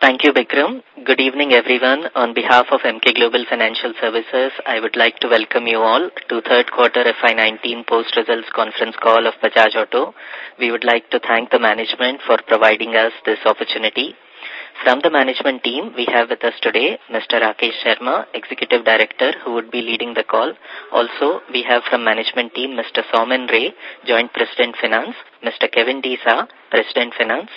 Thank you, Bikram. Good evening, everyone. On behalf of Emkay Global Financial Services, I would like to welcome you all to third quarter FY19 post-results conference call of Bajaj Auto. We would like to thank the management for providing us this opportunity. From the management team, we have with us today Mr. Rakesh Sharma, Executive Director, who would be leading the call. Also, we have from management team Mr. Soumen Ray, Joint President Finance, Mr. Kevin D'Sa, President Finance,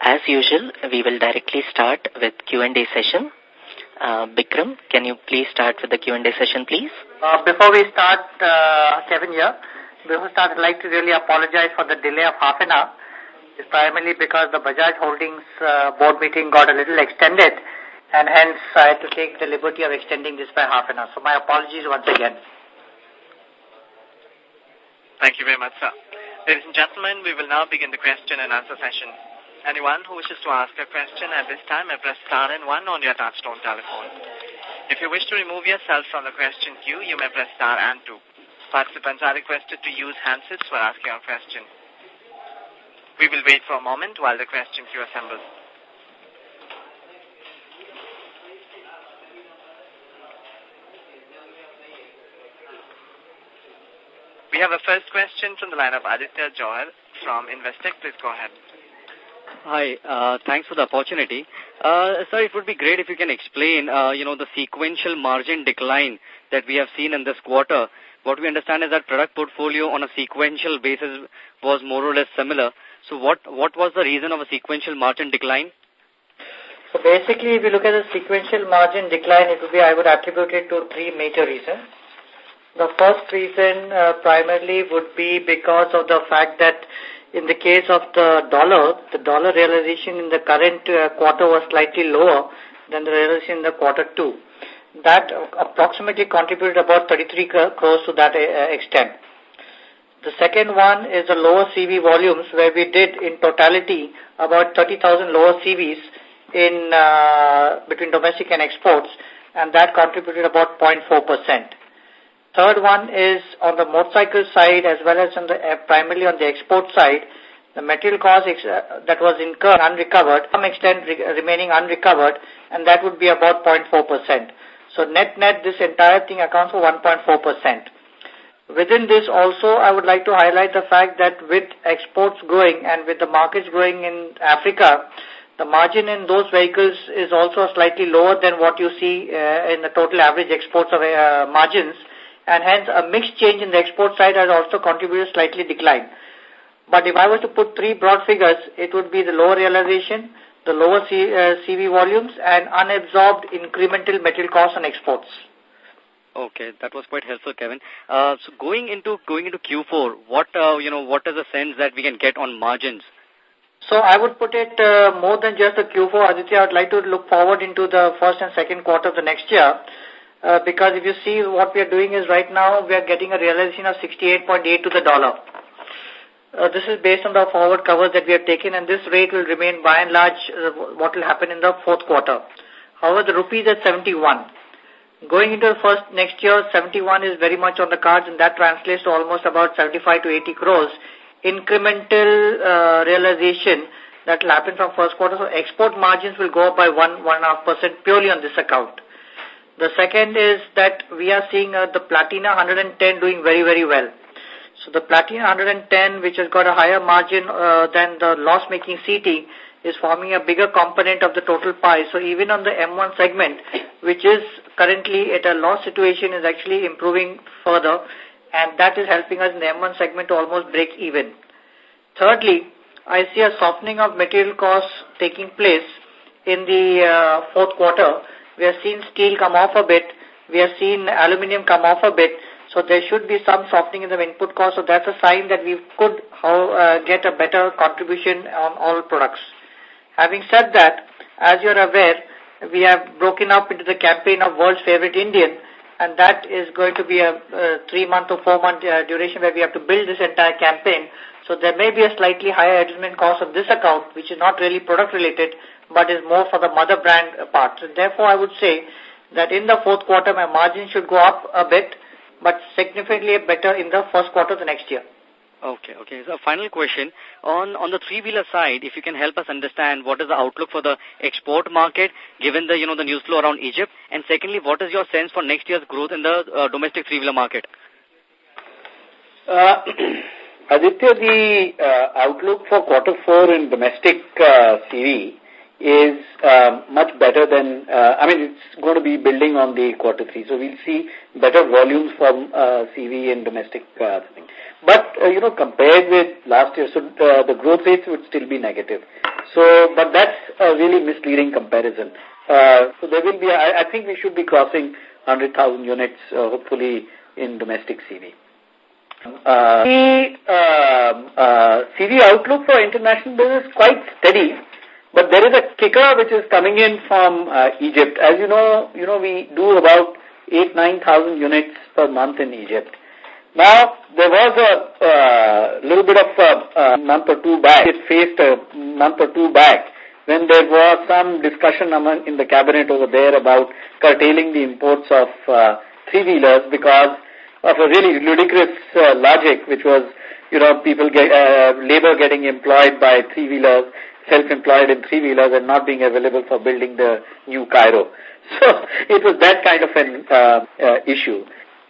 as usual, we will directly start with Q&A session. Uh, Bikram, can you please start with the Q&A session, please? Uh, before we start, uh, Kevin here, before we start, I'd like to really apologize for the delay of half an hour. It's primarily because the Bajaj Holdings uh, board meeting got a little extended and hence I had to take the liberty of extending this by half an hour. So my apologies once again. Thank you very much, sir. Ladies and gentlemen, we will now begin the question and answer session. Anyone who wishes to ask a question at this time may press star and one on your touchtone telephone. If you wish to remove yourself from the question queue, you may press star and two. Participants are requested to use handsets for asking a question. We will wait for a moment while the question queue assembles. We have a first question from the line of Aditya Jhawar from Investec. Please go ahead. Hi, uh, thanks for the opportunity. Uh, sir, it would be great if you can explain, uh, you know, the sequential margin decline that we have seen in this quarter. What we understand is that product portfolio on a sequential basis was more or less similar. So what, what was the reason of a sequential margin decline? So basically, if you look at the sequential margin decline, it would be, I would attribute it to three major reasons. The first reason uh, primarily would be because of the fact that in the case of the dollar, the dollar realization in the current uh, quarter was slightly lower than the realization in the quarter two. That approximately contributed about 33 crores to that uh, extent. The second one is the lower CV volumes where we did in totality about 30,000 lower CVs in uh, between domestic and exports and that contributed about 0.4 percent. Third one is on the motorcycle side as well as on the uh, primarily on the export side, the material cost uh, that was incurred unrecovered, some extent re remaining unrecovered, and that would be about 0.4%. So net-net, this entire thing accounts for 1.4%. Within this also, I would like to highlight the fact that with exports growing and with the markets growing in Africa, the margin in those vehicles is also slightly lower than what you see uh, in the total average exports of margins and hence a mixed change in the export side has also contributed slightly decline. But if I was to put three broad figures, it would be the lower realization, the lower C, uh, CV volumes, and unabsorbed incremental material costs on exports. Okay, that was quite helpful, Kevin. Uh, so going into going into Q4, what uh, you know, what is the sense that we can get on margins? So I would put it uh, more than just the Q4, Aditya. I would like to look forward into the first and second quarter of the next year. Uh, because if you see what we are doing is right now we are getting a realization of 68.8 to the dollar. Uh, this is based on the forward covers that we have taken and this rate will remain by and large uh, what will happen in the fourth quarter. However, the rupee is at 71. Going into the first next year, 71 is very much on the cards and that translates to almost about 75 to 80 crores incremental uh, realization that will happen from first quarter. So export margins will go up by 1, 1.5% purely on this account. The second is that we are seeing uh, the Platina 110 doing very, very well. So the Platina 110, which has got a higher margin uh, than the loss-making CT, is forming a bigger component of the total pie. So even on the M1 segment, which is currently at a loss situation, is actually improving further, and that is helping us in the M1 segment to almost break even. Thirdly, I see a softening of material costs taking place in the uh, fourth quarter, we have seen steel come off a bit. We have seen aluminium come off a bit. So there should be some softening in the input cost. So that's a sign that we could uh, get a better contribution on all products. Having said that, as you're aware, we have broken up into the campaign of World's Favorite Indian and that is going to be a, a three-month or four-month uh, duration where we have to build this entire campaign. So there may be a slightly higher admin cost of this account, which is not really product-related, but is more for the mother brand part. So therefore, I would say that in the fourth quarter, my margin should go up a bit, but significantly better in the first quarter of the next year. Okay, okay. So final question. On, on the three-wheeler side, if you can help us understand what is the outlook for the export market, given the, you know, the news flow around Egypt, and secondly, what is your sense for next year's growth in the uh, domestic three-wheeler market? Uh, Aditya, the uh, outlook for quarter four in domestic uh, CV is uh, much better than, uh, I mean, it's going to be building on the quarter three. So we'll see better volumes from uh, CV and domestic uh, thing. But, uh, you know, compared with last year, so uh, the growth rates would still be negative. So, but that's a really misleading comparison. Uh, so there will be, I, I think we should be crossing 100,000 units, uh, hopefully, in domestic CV. Uh, the uh, uh, CV outlook for international business quite steady. But there is a kicker which is coming in from uh, Egypt. As you know, you know we do about eight nine thousand units per month in Egypt. Now there was a uh, little bit of a, a month or two back. It faced a month or two back when there was some discussion among in the cabinet over there about curtailing the imports of uh, three wheelers because of a really ludicrous logic, which was you know people get uh, labor getting employed by three wheelers self-employed in three-wheelers and not being available for building the new Cairo. So it was that kind of an uh, uh, issue.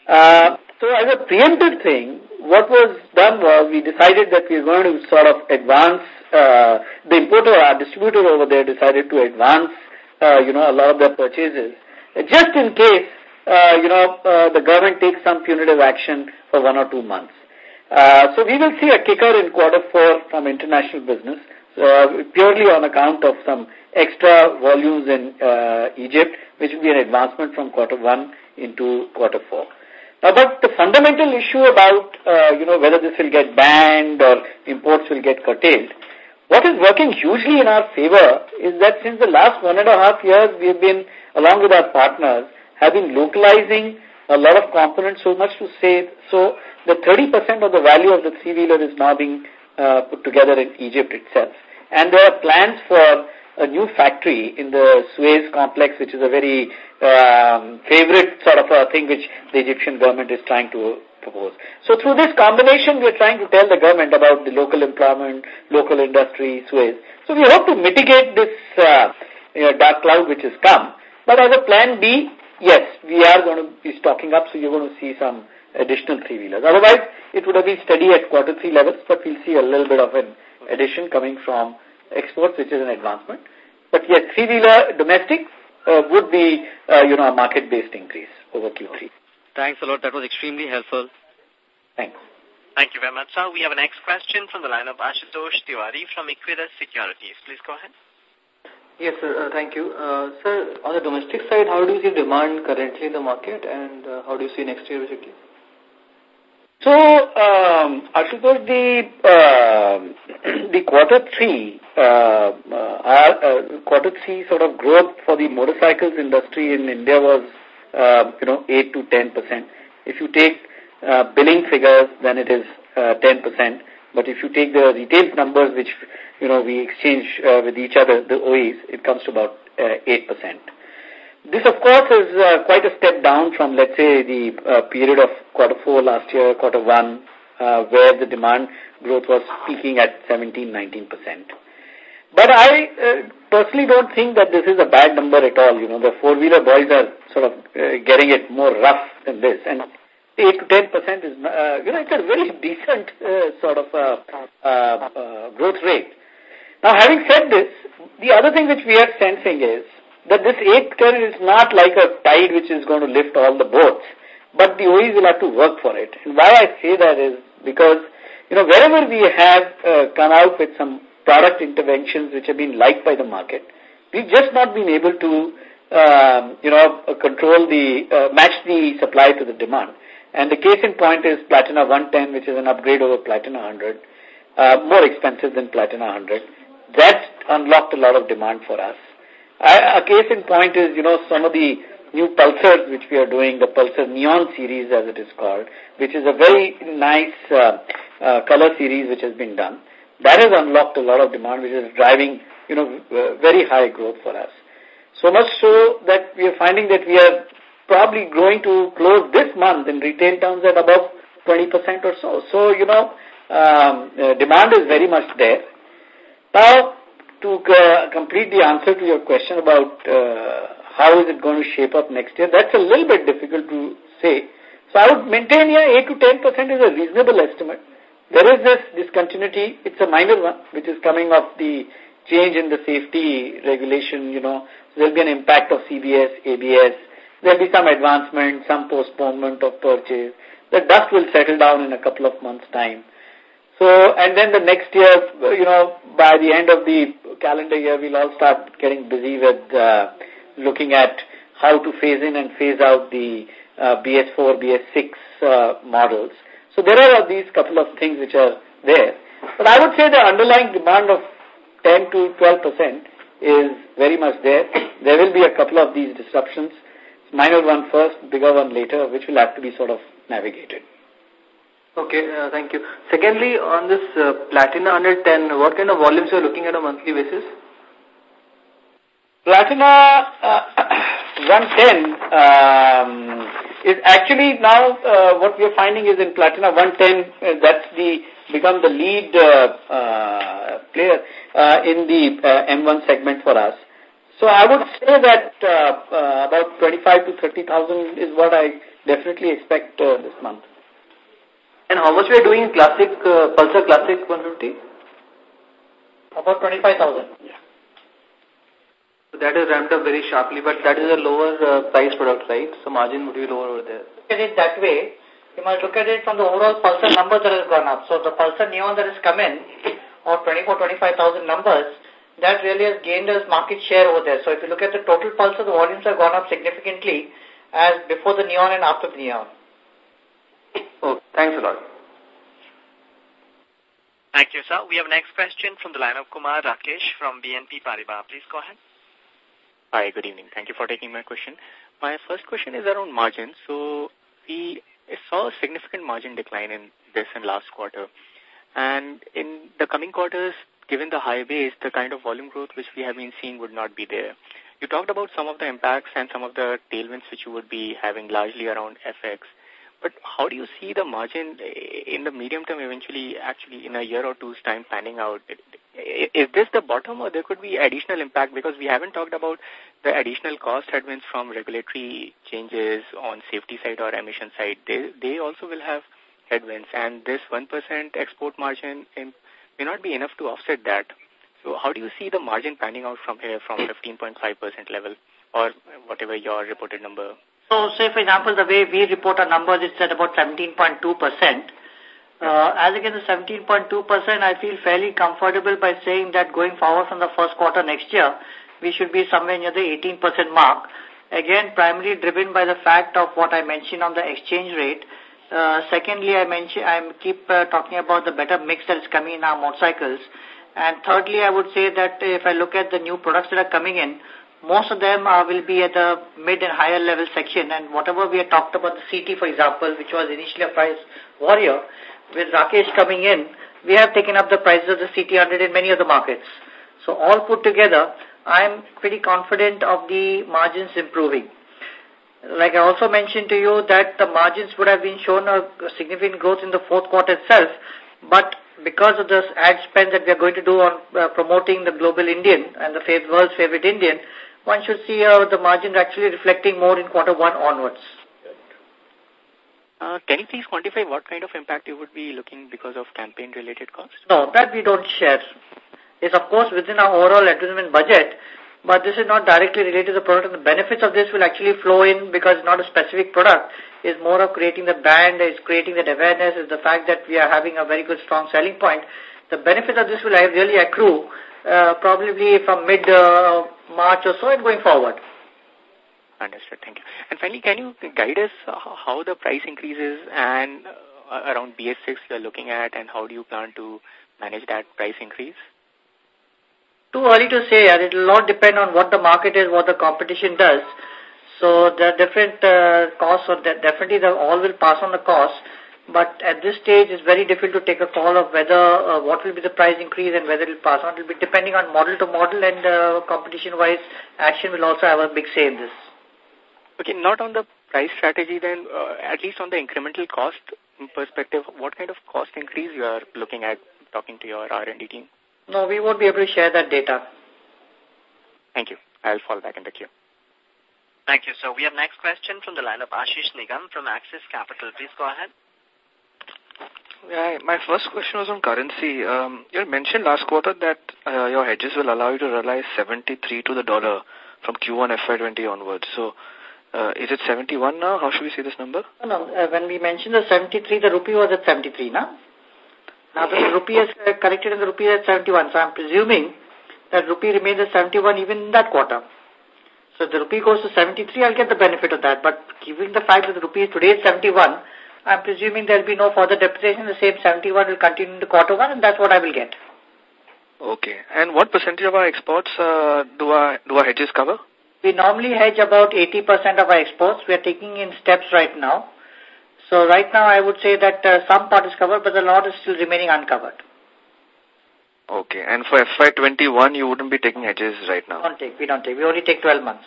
Uh, so as a preemptive thing, what was done was we decided that we were going to sort of advance, uh, the importer, our distributor over there decided to advance, uh, you know, a lot of their purchases, just in case, uh, you know, uh, the government takes some punitive action for one or two months. Uh, so we will see a kicker in quarter four from international business uh, purely on account of some extra volumes in uh, Egypt, which will be an advancement from quarter one into quarter four. Now, but the fundamental issue about, uh, you know, whether this will get banned or imports will get curtailed, what is working hugely in our favor is that since the last one and a half years, we have been, along with our partners, have been localizing a lot of components so much to say, so the 30% of the value of the three-wheeler is now being uh, put together in Egypt itself. And there are plans for a new factory in the Suez complex, which is a very um, favorite sort of a thing which the Egyptian government is trying to propose. So through this combination, we are trying to tell the government about the local employment, local industry, Suez. So we hope to mitigate this uh, you know, dark cloud which has come. But as a plan B, yes, we are going to be stocking up, so you're going to see some additional three-wheelers. Otherwise, it would have been steady at quarter three levels, but we'll see a little bit of an addition coming from exports, which is an advancement. But yes, three-wheeler domestic uh, would be, uh, you know, a market-based increase over Q3. Thanks a lot. That was extremely helpful. Thanks. Thank you very much, sir. We have a next question from the line of Ashutosh Tiwari from Equirus Securities. Please go ahead. Yes, sir. Uh, thank you. Uh, sir, on the domestic side, how do you see demand currently in the market and uh, how do you see next year basically? So, um, Ashutosh, the, uh, the quarter three, uh, uh, uh, quarter three sort of growth for the motorcycles industry in India was, uh, you know, 8 to 10 percent. If you take uh, billing figures, then it is uh, 10 percent. But if you take the retail numbers, which, you know, we exchange uh, with each other, the OEs, it comes to about uh, 8 percent. This, of course, is uh, quite a step down from, let's say, the uh, period of quarter four last year, quarter one, uh, where the demand growth was peaking at 17-19%. But I personally don't think that this is a bad number at all. You know, the four-wheeler boys are sort of getting it more rough than this. And 8 to 10% is, uh, you know, it's a very decent sort of uh, uh, growth rate. Now, having said this, the other thing which we are sensing is that this eighth current is not like a tide which is going to lift all the boats, but the OEs will have to work for it. And why I say that is because, you know, wherever we have uh, come out with some product interventions which have been liked by the market, we've just not been able to, um, you know, control the, uh, match the supply to the demand. And the case in point is Platina 110, which is an upgrade over Platina 100, uh, more expensive than Platina 100. That unlocked a lot of demand for us. A, case in point is, you know, some of the new pulsars which we are doing, the Pulsar Neon series as it is called, which is a very nice uh, uh, color series which has been done. That has unlocked a lot of demand which is driving, you know, very high growth for us. So much so that we are finding that we are probably going to close this month in retail terms at above 20% or so. So, you know, um, uh, demand is very much there. Now, to uh, complete the answer to your question about uh, how is it going to shape up next year, that's a little bit difficult to say. So I would maintain, yeah, 8 to 10% is a reasonable estimate. There is this discontinuity. It's a minor one, which is coming of the change in the safety regulation, you know. There'll be an impact of CBS, ABS. There'll be some advancement, some postponement of purchase. The dust will settle down in a couple of months' time. So, and then the next year, you know, by the end of the calendar year, we'll all start getting busy with uh, looking at how to phase in and phase out the uh, BS4, BS6 uh, models. So there are these couple of things which are there. But I would say the underlying demand of 10 to 12 percent is very much there. There will be a couple of these disruptions. Minor one first, bigger one later, which will have to be sort of navigated. Okay, uh, thank you. Secondly, on this uh, Platina 110, what kind of volumes you are looking at on a monthly basis? Platina uh, 110 um, is actually now uh, what we are finding is in Platina 110, uh, that's the become the lead uh, uh, player uh, in the uh, M1 segment for us. So I would say that uh, uh, about 25 to 30,000 is what I definitely expect uh, this month. And how much we are doing in Classic, uh, Pulsar Classic 150? About 25,000. Yeah. So that is ramped up very sharply, but that is a lower uh, price product, right? So margin would be lower over there. Look at it that way. You must look at it from the overall Pulsar number that has gone up. So the Pulsar Neon that has come in, or 24, 25,000 numbers, that really has gained us market share over there. So if you look at the total Pulsar, the volumes have gone up significantly as before the Neon and after the Neon. Oh, thanks a lot. Thank you, sir. We have next question from the line of Kumar Rakesh from BNP Paribas. Please go ahead. Hi, good evening. Thank you for taking my question. My first question is around margins. So we saw a significant margin decline in this and last quarter. And in the coming quarters, given the high base, the kind of volume growth which we have been seeing would not be there. You talked about some of the impacts and some of the tailwinds which you would be having largely around FX. But how do you see the margin eh, in the medium term eventually actually in a year or two's time panning out? Is this the bottom or there could be additional impact because we haven't talked about the additional cost headwinds from regulatory changes on safety side or emission side. They, they also will have headwinds and this 1% export margin eh, may not be enough to offset that. So how do you see the margin panning out from here from hmm. 15.5% level or whatever your reported number so, say, for example, the way we report our numbers, it's at about 17.2%. Uh, as against the 17.2%, I feel fairly comfortable by saying that going forward from the first quarter next year, we should be somewhere near the 18% mark. Again, primarily driven by the fact of what I mentioned on the exchange rate. Uh, secondly, I mention I keep uh, talking about the better mix that is coming in our motorcycles. And thirdly, I would say that if I look at the new products that are coming in, most of them will be at the mid and higher level section and whatever we had talked about the CT for example which was initially a price warrior with Rakesh coming in we have taken up the prices of the CT100 in many of the markets. So all put together I am pretty confident of the margins improving. Like I also mentioned to you that the margins would have been shown a significant growth in the fourth quarter itself but because of this ad spend that we are going to do on uh, promoting the global Indian and the world's favorite Indian, one should see uh, the margin actually reflecting more in quarter one onwards. Uh, can you please quantify what kind of impact you would be looking because of campaign-related costs? No, that we don't share. It's of course within our overall advertisement budget, but this is not directly related to the product and the benefits of this will actually flow in because it's not a specific product. It's more of creating the brand, it's creating the awareness, is the fact that we are having a very good strong selling point. The benefits of this will really accrue uh, probably from mid-March uh, or so and going forward. Understood. Thank you. And finally, can you guide us how the price increases and uh, around BS6 you are looking at and how do you plan to manage that price increase? Too early to say. It will all depend on what the market is, what the competition does. So there are different uh, costs, so definitely the all will pass on the cost. But at this stage, it's very difficult to take a call of whether uh, what will be the price increase and whether it will pass on. It will be depending on model to model and uh, competition-wise, action will also have a big say in this. Okay, not on the price strategy then, uh, at least on the incremental cost, perspective, what kind of cost increase you are looking at talking to your R&D team? No, we won't be able to share that data. Thank you. I'll fall back in the queue. Thank you. So we have next question from the line of Ashish Nigam from Axis Capital. Please go ahead. Yeah, my first question was on currency. Um, you mentioned last quarter that uh, your hedges will allow you to realize 73 to the dollar from Q1 FY20 onwards. So uh, is it 71 now? How should we see this number? No, no. Uh, when we mentioned the 73, the rupee was at 73 now. Now the rupee is uh, corrected and the rupee is at 71. So I'm presuming that rupee remains at 71 even in that quarter. So if the rupee goes to 73, I'll get the benefit of that. But given the fact that the rupee is today is 71, I'm presuming there'll be no further depreciation. The same 71 will continue in the quarter one, and that's what I will get. Okay. And what percentage of our exports uh, do our do our hedges cover? We normally hedge about 80% of our exports. We are taking in steps right now. So right now I would say that uh, some part is covered, but a lot is still remaining uncovered. Okay. And for FY21, you wouldn't be taking hedges right now? We don't take. We don't take. We only take 12 months.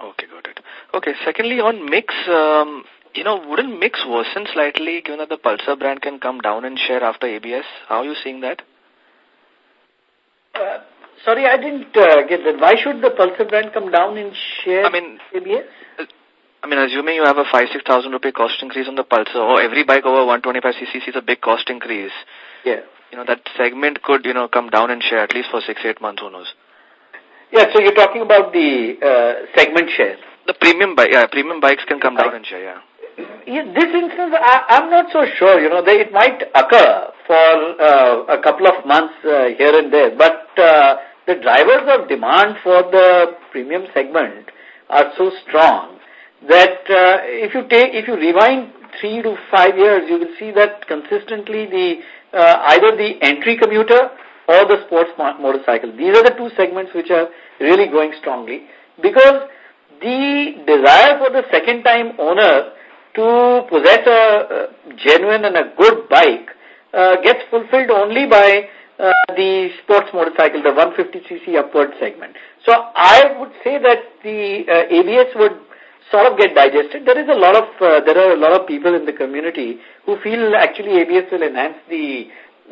Okay, got it. Okay, secondly, on mix, um, you know, wouldn't mix worsen slightly given that the Pulsar brand can come down in share after ABS? How are you seeing that? Uh, sorry, I didn't uh, get that. Why should the Pulsar brand come down in share I mean, ABS? I mean, assuming you have a 5 6,000 rupee cost increase on the Pulsar, or every bike over 125cc is a big cost increase. Yeah. You know, that segment could, you know, come down in share at least for 6 8 months, who knows? Yeah, so you're talking about the uh, segment share. The premium bike, yeah, premium bikes can come down in share, yeah. Yeah, this instance, I, I'm not so sure. You know, they, it might occur for uh, a couple of months uh, here and there, but uh, the drivers of demand for the premium segment are so strong that uh, if you take, if you rewind three to five years, you will see that consistently the uh, either the entry commuter or the sports motorcycle. These are the two segments which are really going strongly because the desire for the second time owner to possess a, genuine and a good bike uh, gets fulfilled only by uh, the sports motorcycle, the 150cc upward segment. So I would say that the uh, ABS would sort of get digested. There is a lot of, uh, there are a lot of people in the community who feel actually ABS will enhance the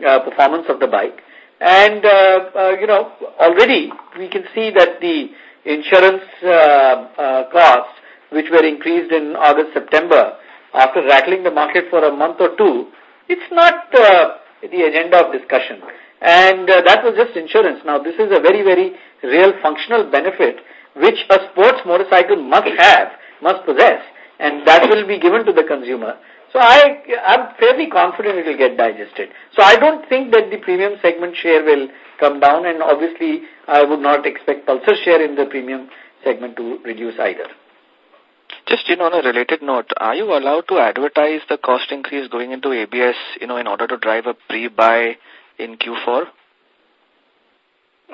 uh, performance of the bike. And, uh, uh, you know, already we can see that the insurance uh, uh, costs which were increased in August, September, after rattling the market for a month or two, it's not uh, the agenda of discussion. And uh, that was just insurance. Now, this is a very, very real functional benefit which a sports motorcycle must have, must possess, and that will be given to the consumer. So I, I'm fairly confident it will get digested. So I don't think that the premium segment share will come down, and obviously I would not expect Pulsar share in the premium segment to reduce either. Just, you know, on a related note, are you allowed to advertise the cost increase going into ABS, you know, in order to drive a pre-buy in Q4?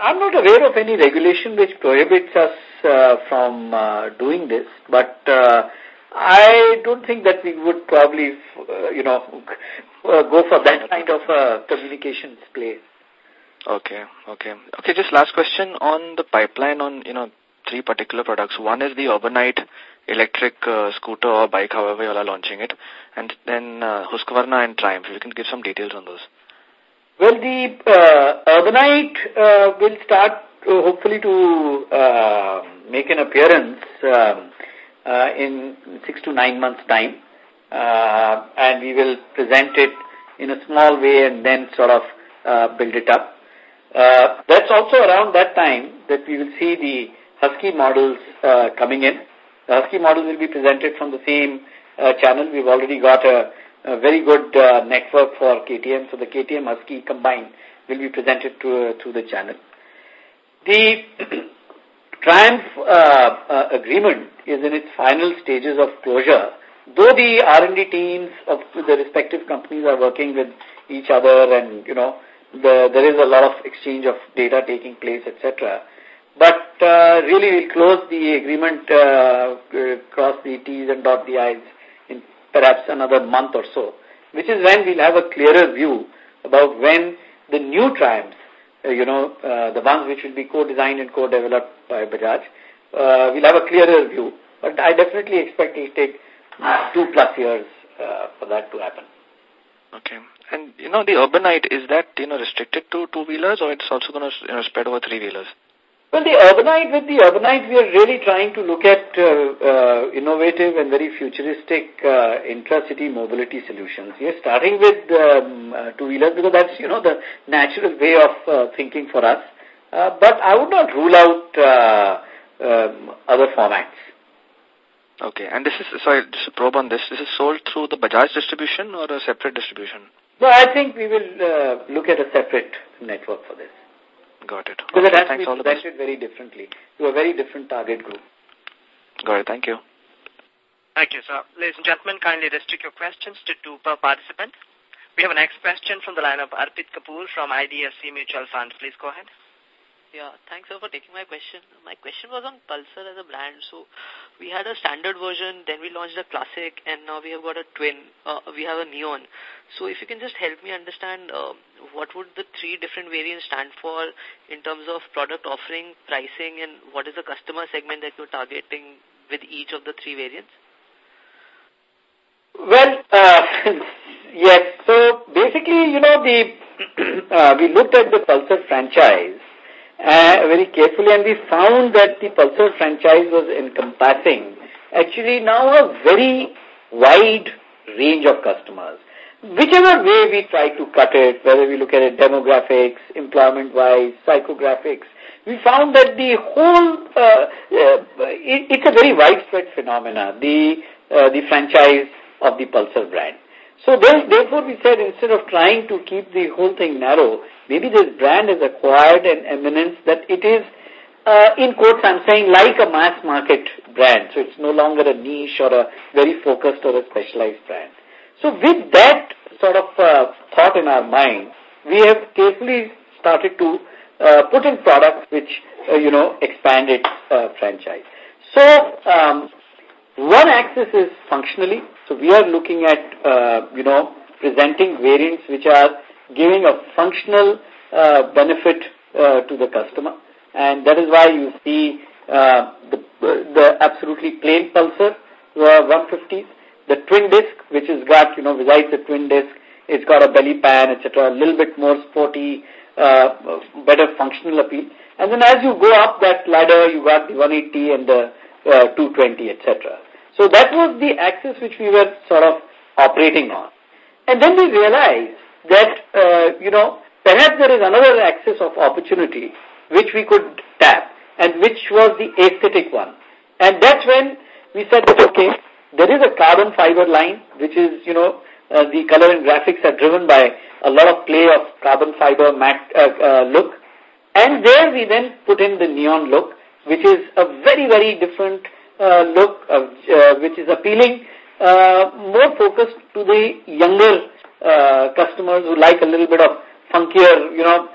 I'm not aware of any regulation which prohibits us uh, from uh, doing this, but uh, I don't think that we would probably, uh, you know, uh, go for that kind of uh, communications play. Okay, okay. Okay, just last question on the pipeline on, you know, three particular products. One is the Urbanite electric uh, scooter or bike, however you all are launching it, and then uh, Husqvarna and Triumph. If you can give some details on those. Well, the uh, Urbanite uh, will start uh, hopefully to uh, make an appearance um, uh, in six to nine months' time, uh, and we will present it in a small way and then sort of uh, build it up. Uh, that's also around that time that we will see the Husky models uh, coming in. The Husky model will be presented from the same uh, channel. We've already got a, a very good uh, network for KTM, so the KTM Husky combined will be presented to, uh, through the channel. The Triumph uh, uh, agreement is in its final stages of closure, though the R&D teams of the respective companies are working with each other and, you know, the, there is a lot of exchange of data taking place, etc. But uh, really, we'll close the agreement, uh, cross the T's and dot the I's in perhaps another month or so, which is when we'll have a clearer view about when the new Triumphs, uh, you know, uh, the ones which will be co-designed and co-developed by Bajaj, uh, we'll have a clearer view. But I definitely expect it to take two plus years uh, for that to happen. Okay. And, you know, the Urbanite, is that, you know, restricted to two-wheelers or it's also going to you know, spread over three-wheelers? Well, the Urbanite, with the Urbanite, we are really trying to look at uh, uh, innovative and very futuristic uh, intra-city mobility solutions. Are starting with um, uh, two-wheelers because that's, you know, the natural way of uh, thinking for us. Uh, but I would not rule out uh, um, other formats. Okay. And this is, sorry, just a probe on this. This is sold through the Bajaj distribution or a separate distribution? No, I think we will uh, look at a separate network for this. Got it. Because okay, it has thanks to be presented very differently to a very different target group. Got it. Thank you. Thank you, sir. Ladies and gentlemen, kindly restrict your questions to two per participant. We have a next question from the line of Arpit Kapoor from IDFC Mutual Fund. Please go ahead. Yeah, thanks for taking my question. My question was on Pulsar as a brand. So we had a standard version, then we launched a classic, and now we have got a twin. Uh, we have a neon. So if you can just help me understand uh, what would the three different variants stand for in terms of product offering, pricing, and what is the customer segment that you're targeting with each of the three variants? Well, uh, yes. So basically, you know, the uh, we looked at the Pulsar franchise uh, very carefully and we found that the Pulsar franchise was encompassing actually now a very wide range of customers. Whichever way we try to cut it, whether we look at it demographics, employment-wise, psychographics, we found that the whole, uh, uh, it, it's a very widespread phenomena, the, uh, the franchise of the Pulsar brand. So therefore we said instead of trying to keep the whole thing narrow, maybe this brand has acquired an eminence that it is, uh, in quotes I'm saying, like a mass market brand. So it's no longer a niche or a very focused or a specialized brand. So with that sort of uh, thought in our mind, we have carefully started to uh, put in products which, uh, you know, expand its uh, franchise. So um, one axis is functionally. So we are looking at, uh, you know, presenting variants which are giving a functional uh, benefit uh, to the customer. And that is why you see uh, the, the absolutely plain Pulsar uh, 150s, the twin disc, which has got, you know, besides the twin disc, it's got a belly pan, etc., a little bit more sporty, uh, better functional appeal. And then as you go up that ladder, you got the 180 and the uh, 220, etc. So that was the axis which we were sort of operating on. And then we realized that, uh, you know, perhaps there is another axis of opportunity which we could tap and which was the aesthetic one. And that's when we said that, okay, there is a carbon fiber line which is, you know, uh, the color and graphics are driven by a lot of play of carbon fiber matte uh, uh, look. And there we then put in the neon look, which is a very, very different look uh, uh, which is appealing, more focused to the younger customers who like a little bit of funkier, you know,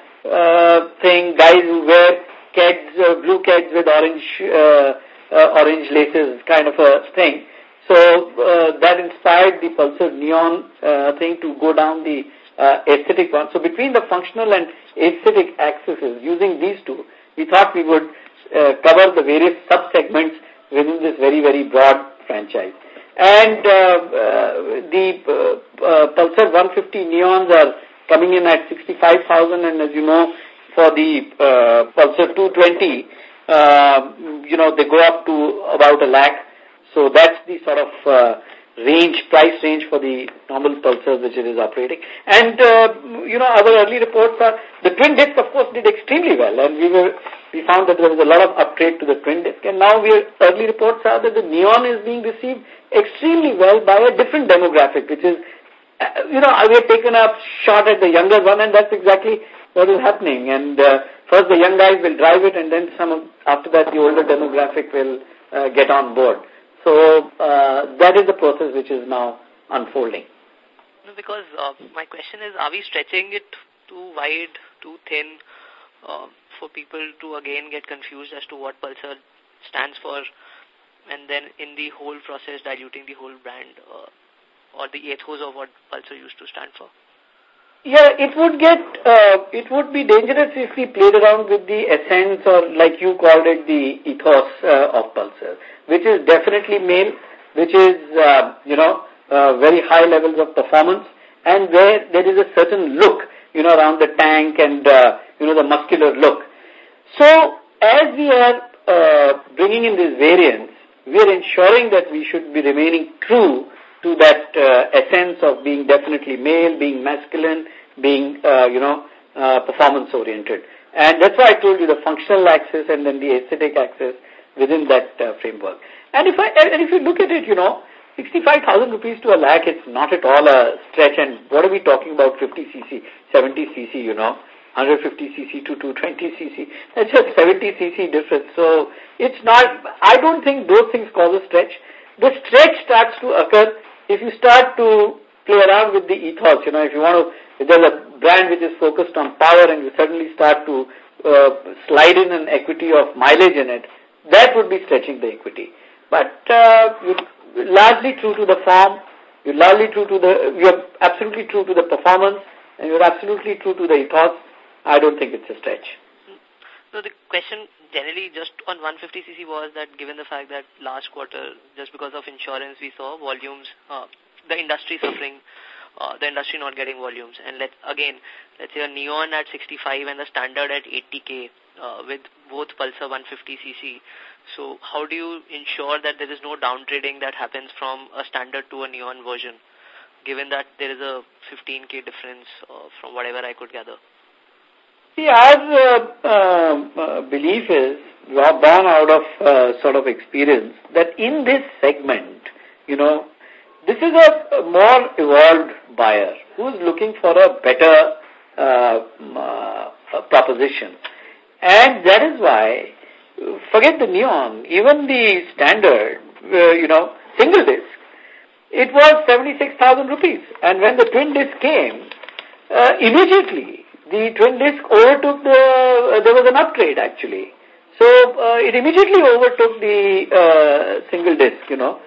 thing, guys who wear keds, blue keds with orange, orange laces kind of a thing. So uh, that inspired the Pulsar Neon uh, thing to go down the uh, aesthetic one. So between the functional and aesthetic axes, using these two, we thought we would cover the various sub-segments within this very, very broad franchise. And uh, uh, the uh, Pulsar 150 neons are coming in at 65,000 and as you know, for the Pulsar 220, uh, you know, they go up to about a lakh. So that's the sort of range, price range for the normal pulsars which it is operating. And, uh, you know, our early reports are, the twin disc of course did extremely well and we were, we found that there was a lot of upgrade to the twin disc and now we are, early reports are that the neon is being received extremely well by a different demographic which is, uh, you know, we have taken a shot at the younger one and that's exactly what is happening and uh, first the young guys will drive it and then some after that the older demographic will uh, get on board. So uh, that is the process which is now unfolding. Because uh, my question is, are we stretching it too wide, too thin, uh, for people to again get confused as to what Pulsar stands for, and then in the whole process diluting the whole brand uh, or the ethos of what Pulsar used to stand for? Yeah, it would get, uh, it would be dangerous if we played around with the essence or like you called it, the ethos uh, of Pulsar, which is definitely male, which is, uh, you know, uh, very high levels of performance and where there is a certain look, you know, around the tank and, uh, you know, the muscular look. So as we are uh, bringing in these variants, we are ensuring that we should be remaining true to that uh, essence of being definitely male, being masculine, being, uh, you know, uh, performance-oriented. And that's why I told you the functional axis and then the aesthetic axis within that framework. And if I, and if you look at it, you know, 65,000 rupees to a lakh, it's not at all a stretch. And what are we talking about 50 cc, 70 cc, you know, 150 cc to 220 cc. That's just 70 cc difference. So it's not, I don't think those things cause a stretch. The stretch starts to occur if you start to play around with the ethos, you know, if you want to, if there's a brand which is focused on power and you suddenly start to uh, slide in an equity of mileage in it, that would be stretching the equity. But uh, you're largely true to the form, you're largely true to the, you're absolutely true to the performance, and you're absolutely true to the ethos. I don't think it's a stretch. So the question generally just on 150cc was that given the fact that last quarter, just because of insurance, we saw volumes, uh, the industry suffering, uh, the industry not getting volumes. And let's, again, let's say a Neon at 65 and the standard at 80k uh, with both Pulsar 150cc. So how do you ensure that there is no downtrading that happens from a standard to a Neon version, given that there is a 15k difference uh, from whatever I could gather? See, our uh, uh, belief is, born out of uh, sort of experience, that in this segment, you know, this is a, more evolved buyer who's looking for a better uh, uh, proposition. And that is why, forget the neon, even the standard, uh, you know, single disc, it was 76,000 rupees. And when the twin disc came, uh, immediately the twin disc overtook the, uh, there was an upgrade actually. So uh, it immediately overtook the uh, single disc, you know.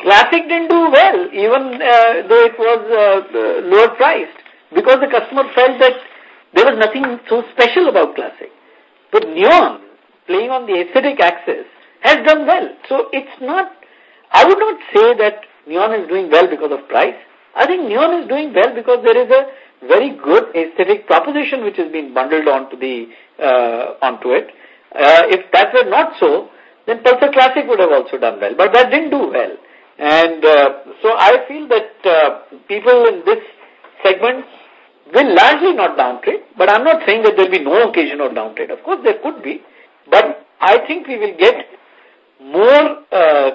Classic didn't do well, even though it was lower priced, because the customer felt that there was nothing so special about Classic. But neon, playing on the aesthetic axis, has done well. So it's not, I would not say that neon is doing well because of price. I think neon is doing well because there is a very good aesthetic proposition which has been bundled onto the uh, onto it. Uh, if that were not so, then Pulsar Classic would have also done well, but that didn't do well. And uh, so I feel that people in this segment will largely not downtrade, but I'm not saying that there'll be no occasion of downtrade. Of course, there could be, but I think we will get more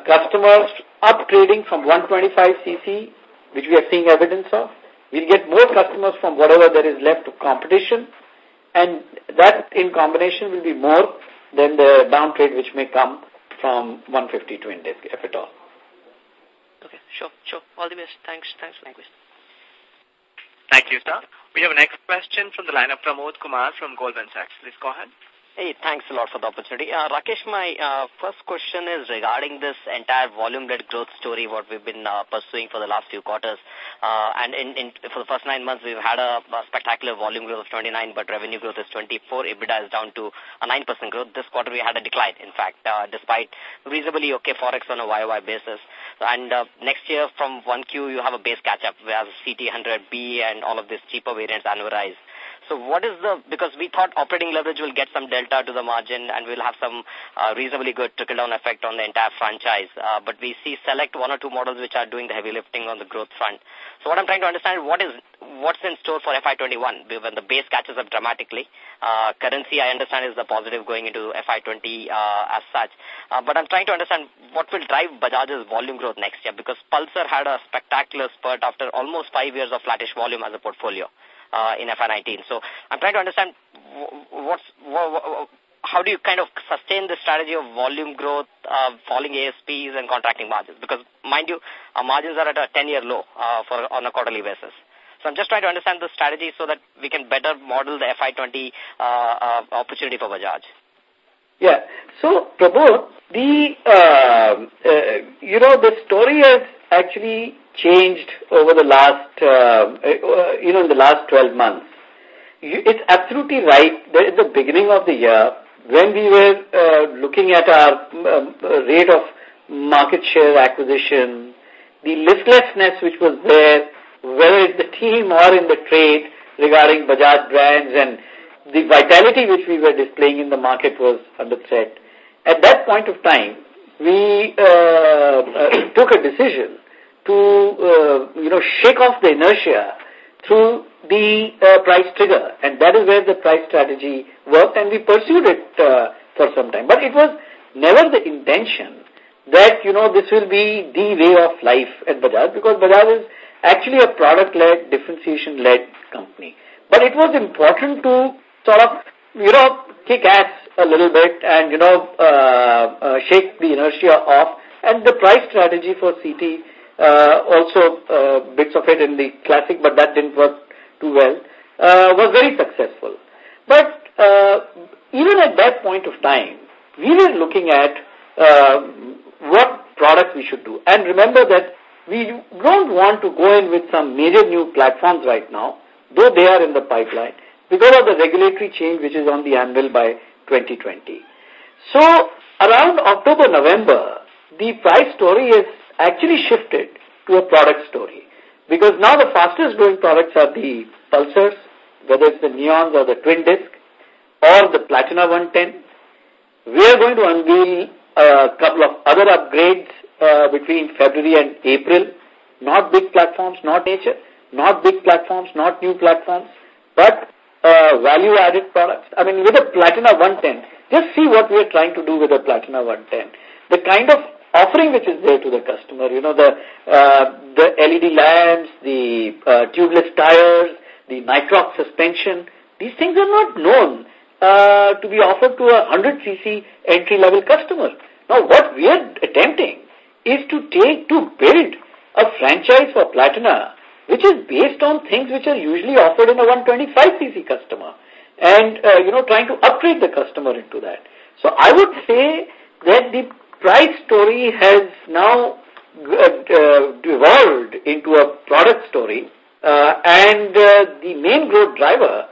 customers up trading from 125cc, which we are seeing evidence of. We'll get more customers from whatever there is left of competition, and that in combination will be more than the down trade which may come from 150 to index, if at all. Okay, sure, sure. All the best. Thanks, thanks for the question. Thank you, sir. We have a next question from the line of Pramod Kumar from Goldman Sachs. Please go ahead. Hey, thanks a lot for the opportunity. Uh, Rakesh, my uh, first question is regarding this entire volume-led growth story, what we've been uh, pursuing for the last few quarters. Uh, and in, in, for the first nine months, we've had a, a spectacular volume growth of 29, but revenue growth is 24. EBITDA is down to a 9% growth. This quarter, we had a decline, in fact, uh, despite reasonably okay forex on a YOY basis. And uh, next year, from 1Q, you have a base catch-up, whereas CT100B and all of these cheaper variants annualize. So what is the, because we thought operating leverage will get some delta to the margin and we'll have some uh, reasonably good trickle-down effect on the entire franchise. Uh, but we see select one or two models which are doing the heavy lifting on the growth front. So what I'm trying to understand, what is, what's in store for FY21 when the base catches up dramatically? Uh, currency, I understand, is the positive going into FY20 uh, as such. Uh, but I'm trying to understand what will drive Bajaj's volume growth next year because Pulsar had a spectacular spurt after almost five years of flattish volume as a portfolio uh, in FY19. So I'm trying to understand what's, what, how do you kind of sustain the strategy of volume growth, uh, falling ASPs and contracting margins? Because mind you, our margins are at a 10-year low uh, for on a quarterly basis. So I'm just trying to understand the strategy so that we can better model the FY20 uh, uh, opportunity for Bajaj. Yeah. So, Prabhu, the, uh, uh, you know, the story has actually changed over the last, uh, uh, you know, in the last 12 months. It's absolutely right that at the beginning of the year, when we were uh, looking at our um, rate of market share acquisition, the listlessness which was there whether it's the team or in the trade regarding Bajaj brands and the vitality which we were displaying in the market was under threat. At that point of time, we uh, uh, took a decision to, uh, you know, shake off the inertia through the uh, price trigger. And that is where the price strategy worked and we pursued it uh, for some time. But it was never the intention that, you know, this will be the way of life at Bajaj because Bajaj is actually a product-led, differentiation-led company. But it was important to sort of, you know, kick ass a little bit and, you know, uh, uh, shake the inertia off. And the price strategy for CT, uh, also uh, bits of it in the classic, but that didn't work too well, uh, was very successful. But uh, even at that point of time, we were looking at uh, what product we should do. And remember that we don't want to go in with some major new platforms right now, though they are in the pipeline, because of the regulatory change which is on the anvil by 2020. So around October, November, the price story is actually shifted to a product story. Because now the fastest growing products are the pulsars, whether it's the neons or the twin disc, or the Platina 110. We are going to unveil a couple of other upgrades uh, between February and April. Not big platforms, not nature, not big platforms, not new platforms, but uh, value-added products. I mean, with the Platina 110, just see what we are trying to do with the Platina 110. The kind of offering which is there to the customer, you know, the, uh, the LED lamps, the uh, tubeless tires, the nitrox suspension, these things are not known uh, to be offered to a 100cc entry-level customer. Now, what we are attempting is to take, to build a franchise for Platina, which is based on things which are usually offered in a 125cc customer. And, uh, you know, trying to upgrade the customer into that. So I would say that the price story has now uh, uh, evolved into a product story. Uh, and uh, the main growth driver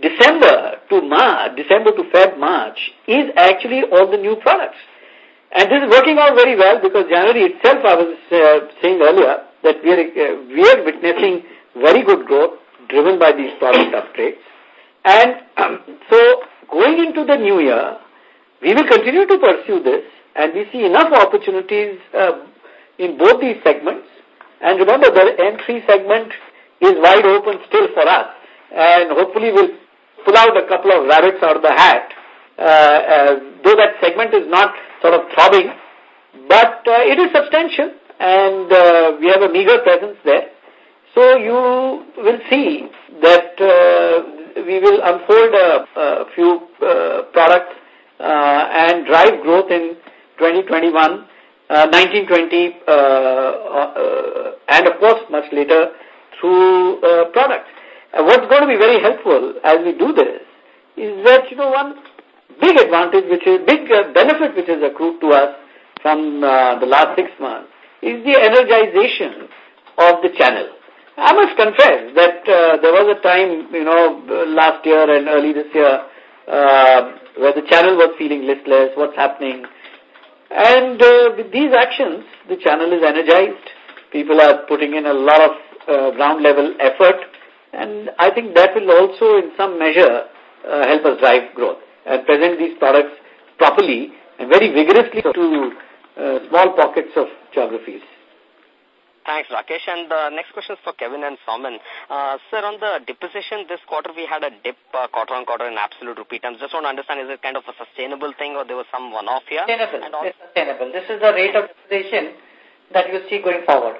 December to March, December to Feb, March is actually all the new products. And this is working out very well because January itself, I was uh, saying earlier, that we are, uh, we are witnessing very good growth driven by these product upgrades. And um, so going into the new year, we will continue to pursue this and we see enough opportunities uh, in both these segments. And remember, the entry segment is wide open still for us. And hopefully we'll pull out a couple of rabbits out of the hat. Uh, uh, though that segment is not sort of throbbing, but uh, it is substantial and uh, we have a meager presence there. So you will see that uh, we will unfold a, a few uh, products uh, and drive growth in 2021, uh, 1920, uh, uh, and of course much later through uh, products. Uh, what's going to be very helpful as we do this is that, you know, one big advantage, which is, big uh, benefit which has accrued to us from uh, the last six months is the energization of the channel. I must confess that uh, there was a time, you know, last year and early this year uh, where the channel was feeling listless, what's happening. And uh, with these actions, the channel is energized. People are putting in a lot of uh, ground level effort. And I think that will also in some measure uh, help us drive growth and present these products properly and very vigorously to small pockets of geographies. Thanks, Rakesh. And the next question is for Kevin and Soumen. Uh, sir, on the depreciation this quarter, we had a dip uh, quarter on quarter in absolute rupee terms. Just want to understand, is it kind of a sustainable thing or there was some one-off here? Sustainable. It's sustainable. This is the rate of depreciation that you see going forward.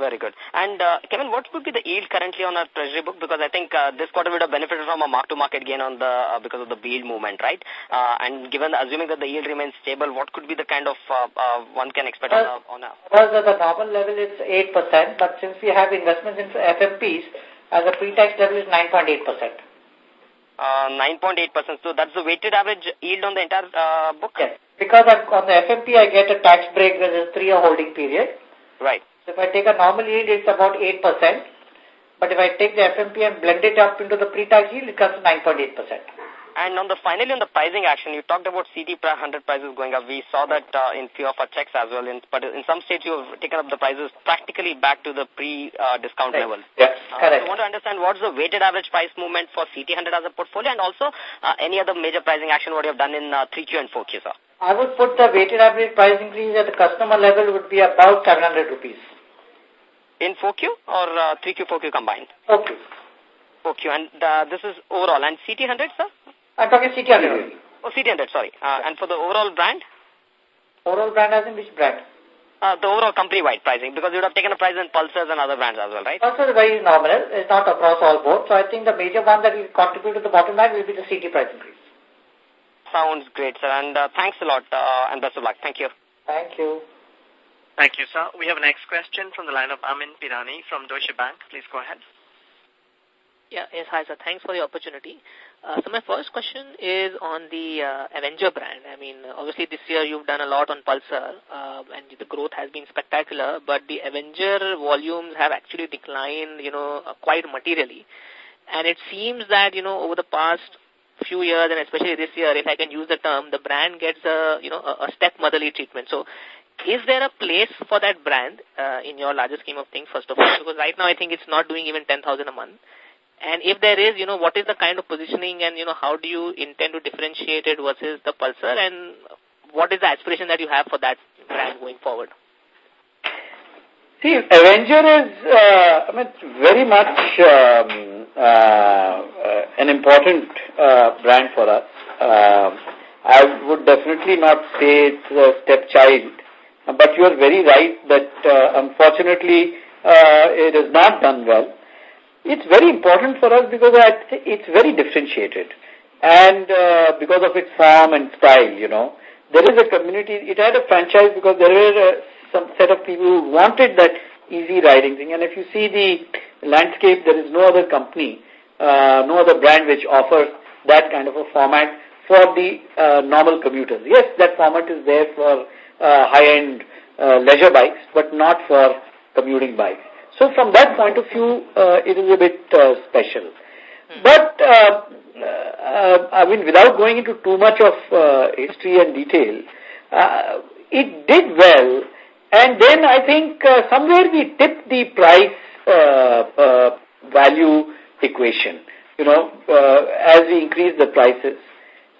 Very good. And uh, Kevin, what would be the yield currently on our treasury book? Because I think uh, this quarter would have benefited from a mark-to-market gain on the uh, because of the yield movement, right? Uh, and given assuming that the yield remains stable, what could be the kind of uh, uh, one can expect well, on a, on a well, the, the normal level is eight percent, but since we have investments in FMPs, as a pre-tax level is nine point eight percent. Uh, 9.8%. So that's the weighted average yield on the entire uh, book? Yes. Because I'm, on the FMP, I get a tax break with a three-year holding period. Right. So if I take a normal yield, it's about 8%. But if I take the FMP and blend it up into the pre-tax yield, it comes to 9.8%. And on the finally on the pricing action, you talked about CT 100 prices going up. We saw that uh, in few of our checks as well. In, but in some states, you have taken up the prices practically back to the pre-discount uh, level. Yes, uh, correct. I want to understand what's the weighted average price movement for CT 100 as a portfolio and also uh, any other major pricing action what you have done in uh, 3Q and 4Q, sir. I would put the weighted average price increase at the customer level would be about 700 rupees. In 4Q or uh, 3Q, 4Q combined? Okay. 4Q. And uh, this is overall. And CT100, sir? I'm talking CT100. Oh, CT100, sorry. Uh, and for the overall brand? Overall brand as in which brand? Uh, the overall company-wide pricing, because you would have taken a price in Pulsars and other brands as well, right? Pulsar is very nominal. It's not across all board. So I think the major one that will contribute to the bottom line will be the CT price increase. Sounds great, sir. And uh, thanks a lot uh, and best of luck. Thank you. Thank you. Thank you, sir. We have a next question from the line of Amyn Pirani from Deutsche Bank. Please go ahead. Yeah, yes, hi, sir. Thanks for the opportunity. Uh, so my first question is on the uh, Avenger brand. I mean, obviously this year you've done a lot on Pulsar uh, and the growth has been spectacular, but the Avenger volumes have actually declined, you know, uh, quite materially. And it seems that, you know, over the past few years and especially this year, if I can use the term, the brand gets a, you know, a, a stepmotherly treatment. So is there a place for that brand uh, in your larger scheme of things, first of all? Because right now I think it's not doing even 10,000 a month. And if there is, you know, what is the kind of positioning and, you know, how do you intend to differentiate it versus the Pulsar and what is the aspiration that you have for that brand going forward? See, Avenger is, uh, I mean, very much um, uh, uh, an important uh, brand for us. Uh, I would definitely not say it's a stepchild, but you are very right that uh, unfortunately uh, it has not done well. It's very important for us because it's very differentiated and because of its form and style, you know. There is a community, it had a franchise because there were some set of people who wanted that easy riding thing. And if you see the landscape, there is no other company, uh, no other brand which offers that kind of a format for the uh, normal commuters. Yes, that format is there for uh, high-end uh, leisure bikes, but not for commuting bikes. So from that point of view, uh, it is a bit uh, special. Hmm. But, uh, uh, I mean, without going into too much of uh, history and detail, uh, it did well. And then I think uh, somewhere we tipped the price uh, uh, value equation, you know, uh, as we increased the prices.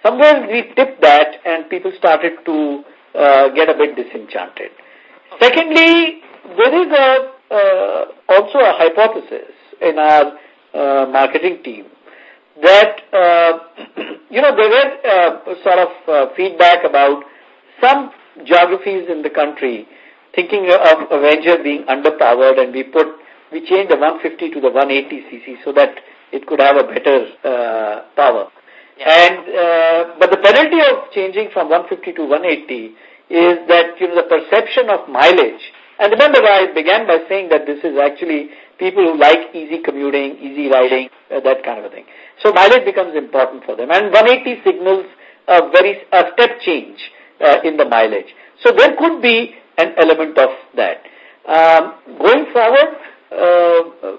Somewhere we tipped that and people started to uh, get a bit disenchanted. Secondly, there is a also a hypothesis in our marketing team that, you know, there were sort of feedback about some geographies in the country thinking of Avenger being underpowered and we put, we changed the 150 to the 180 cc so that it could have a better uh, power. Yeah. And, uh, but the penalty of changing from 150 to 180 is that, you know, the perception of mileage and remember, I began by saying that this is actually people who like easy commuting, easy riding, uh, that kind of a thing. So mileage becomes important for them. And 180 signals a very a step change uh, in the mileage. So there could be an element of that. Um, going forward, uh,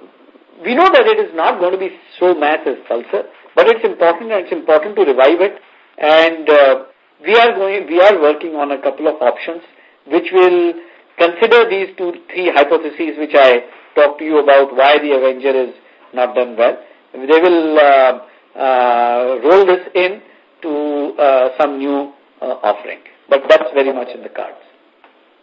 we know that it is not going to be so mass as Pulsar, but it's important and it's important to revive it. And uh, we are going, we are working on a couple of options which will consider these two, three hypotheses which I talked to you about why the Avenger is not done well. They will uh, uh, roll this in to uh, some new uh, offering. But that's very much in the cards.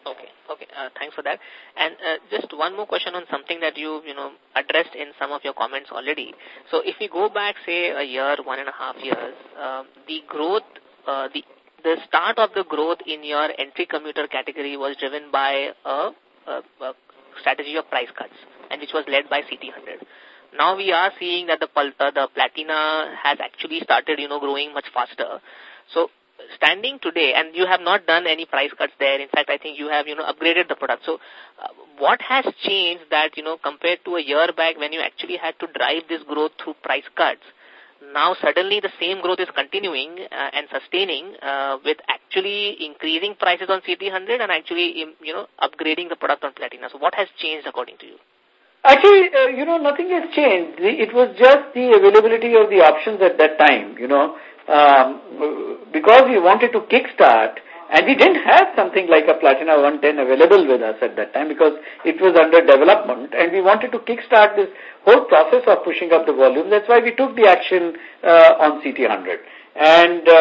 Okay, okay. Uh, thanks for that. And uh, just one more question on something that you, you know, addressed in some of your comments already. So if we go back, say, a year, one and a half years, um, the growth, the the start of the growth in your entry commuter category was driven by a, a, a strategy of price cuts, and which was led by CT100. Now we are seeing that the uh, the Platina has actually started, you know, growing much faster. So standing today, and you have not done any price cuts there. In fact, I think you have, you know, upgraded the product. So uh, what has changed that, you know, compared to a year back when you actually had to drive this growth through price cuts? now suddenly the same growth is continuing uh, and sustaining uh, with actually increasing prices on CT100 and actually, you know, upgrading the product on Platina. So what has changed according to you? Actually, you know, nothing has changed. It was just the availability of the options at that time, you know. Um, because we wanted to kickstart, and we didn't have something like a Platina 110 available with us at that time because it was under development, and we wanted to kickstart this whole process of pushing up the volume. That's why we took the action uh, on CT100. And uh,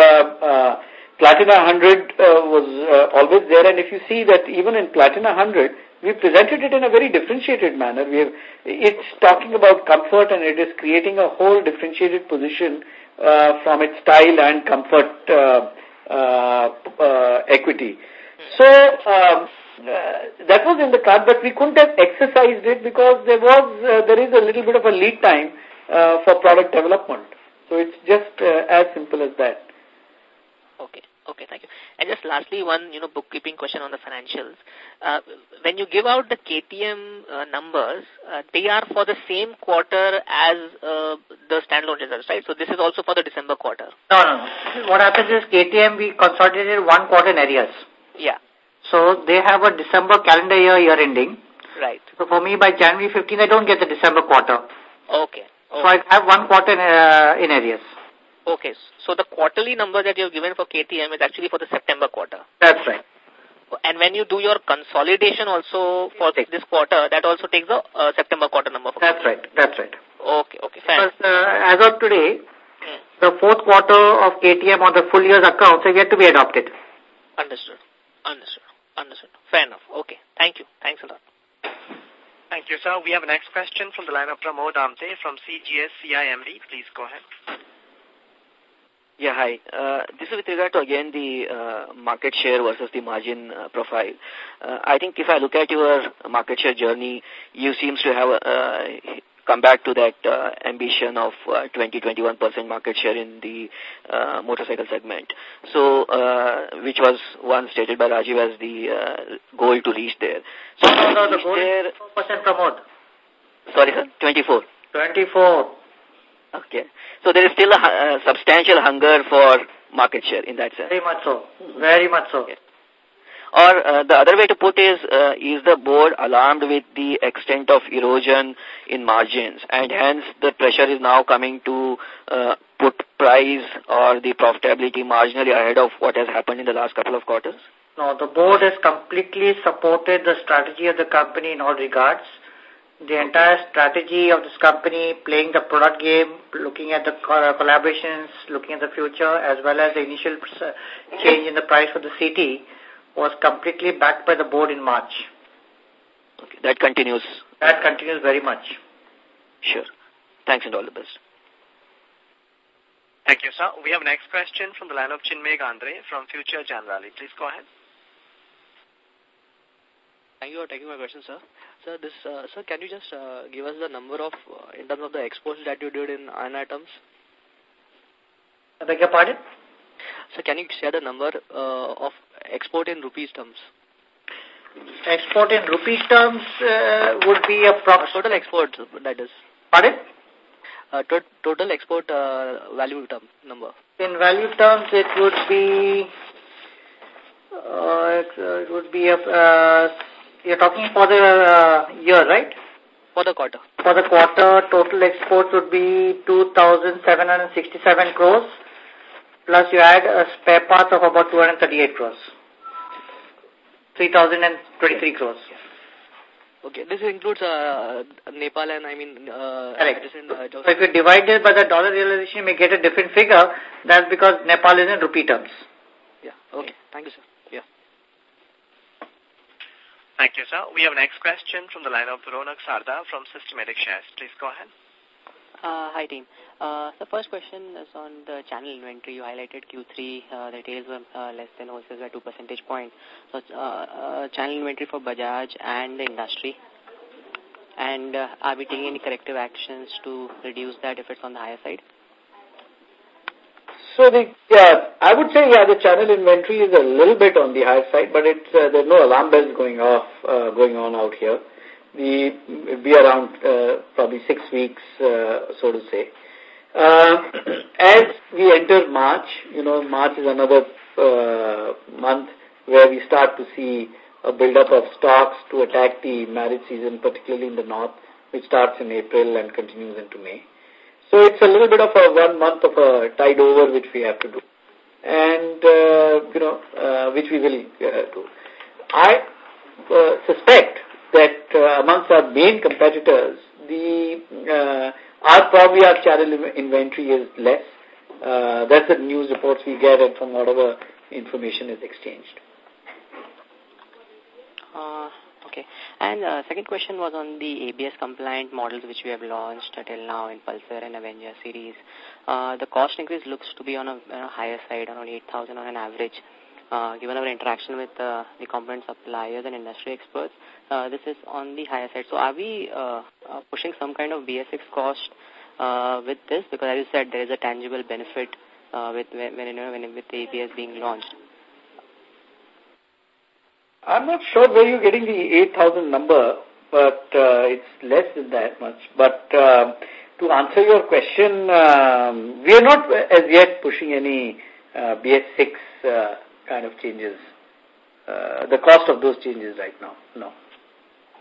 uh, Platina 100 uh, was uh, always there, and if you see that even in Platina 100, we presented it in a very differentiated manner. We have, it's talking about comfort and it is creating a whole differentiated position from its style and comfort uh, uh, uh, equity. So um, uh, that was in the card, but we couldn't have exercised it because there was uh, there is a little bit of a lead time uh, for product development. So it's just uh, as simple as that. Okay. Okay, thank you. And just lastly, one, you know, bookkeeping question on the financials. Uh, when you give out the KTM uh, numbers, uh, they are for the same quarter as uh, the standalone results, right? So this is also for the December quarter. No, no, no. What happens is KTM, we consolidated one quarter in arrears. Yeah. So they have a December calendar year year ending. Right. So for me, by January 15, I don't get the December quarter. Okay. okay. So I have one quarter in, uh, in arrears. Okay, so the quarterly number that you have given for KTM is actually for the September quarter. That's right. And when you do your consolidation also for this quarter, that also takes the uh, September quarter number. For That's right. That's right. Okay, okay, fair. Because uh, as of today, hmm. the fourth quarter of KTM on the full year's accounts are yet to be adopted. Understood. Understood. Understood. Fair enough. Okay. Thank you. Thanks a lot. Thank you, sir. We have a next question from the line of Pramod Amte from CGS CIMB. Please go ahead. Yeah, hi. Uh, this is with regard to, again, the uh, market share versus the margin uh, profile. Uh, I think if I look at your market share journey, you seems to have uh, come back to that uh, ambition of uh, 20-21% uh, market share in the uh, motorcycle segment. So, uh, which was once stated by Rajiv as the uh, goal to reach there. So, no, no, the goal there, is 4% Pramod. Sorry, sir? 24. 24. Okay. So there is still a uh, substantial hunger for market share in that sense. Very much so. Very much so. Okay. Or uh, the other way to put is, uh, is the board alarmed with the extent of erosion in margins and hence the pressure is now coming to uh, put price or the profitability marginally ahead of what has happened in the last couple of quarters? No, the board has completely supported the strategy of the company in all regards the entire strategy of this company, playing the product game, looking at the collaborations, looking at the future, as well as the initial change in the price for the CT, was completely backed by the board in March. Okay, that continues. That continues very much. Sure. Thanks and all the best. Thank you, sir. We have next question from the line of Chinmay Gandre from Future Generali. Please go ahead. Thank you for taking my question, sir. Sir, this, uh, sir, can you just uh, give us the number of, uh, in terms of the exports that you did in INR terms? I beg your pardon? Sir, can you share the number uh, of export in rupees terms? Export in rupee terms uh, would be approximately... total export, that is. Pardon? Uh, to total export uh, value term number. In value terms, it would be... Uh, it, uh, it would be a uh, you're talking for the uh, year, right? For the quarter. For the quarter, total exports would be 2,767 crores, plus you add a spare parts of about 238 crores. 3,023 crores. Okay, this includes uh, Nepal and I mean... Uh, Correct. Uh, so if you divide it by the dollar realization, you may get a different figure. That's because Nepal is in rupee terms. Yeah, okay. Thank you, sir. Thank you, sir. We have next question from the line of Ronak Sarda from Systematic Shares. Please go ahead. Uh, hi, team. Uh, the first question is on the channel inventory. You highlighted Q3, uh, were uh, less than wholesales by 2 percentage points. So, uh, uh, channel inventory for Bajaj and the industry. And uh, are we taking any corrective actions to reduce that if it's on the higher side? So the yeah, I would say yeah, the channel inventory is a little bit on the higher side, but it's uh, there's no alarm bells going off uh, going on out here. We be around uh, probably six weeks, uh, so to say. Uh, as we enter March, you know, March is another uh, month where we start to see a build-up of stocks to attack the marriage season, particularly in the north, which starts in April and continues into May. So it's a little bit of a one month of a tide over which we have to do. And, uh, you know, uh, which we will uh, do. I uh, suspect that uh, amongst our main competitors, the uh, our probably our channel inventory is less. Uh, that's the news reports we get and from whatever information is exchanged. Uh, okay. And uh, second question was on the ABS compliant models which we have launched till now in Pulsar and Avenger series. Uh, the cost increase looks to be on a, on a higher side, around 8,000 on an average. Uh, given our interaction with uh, the component suppliers and industry experts, uh, this is on the higher side. So are we uh, uh, pushing some kind of BS6 cost uh, with this? Because as you said, there is a tangible benefit uh, with when, when, you know, when with ABS being launched. I'm not sure where you're getting the 8,000 number, but uh, it's less than that much. But uh, to answer your question, um, we are not as yet pushing any uh, BS6 uh, kind of changes, uh, the cost of those changes right now, no.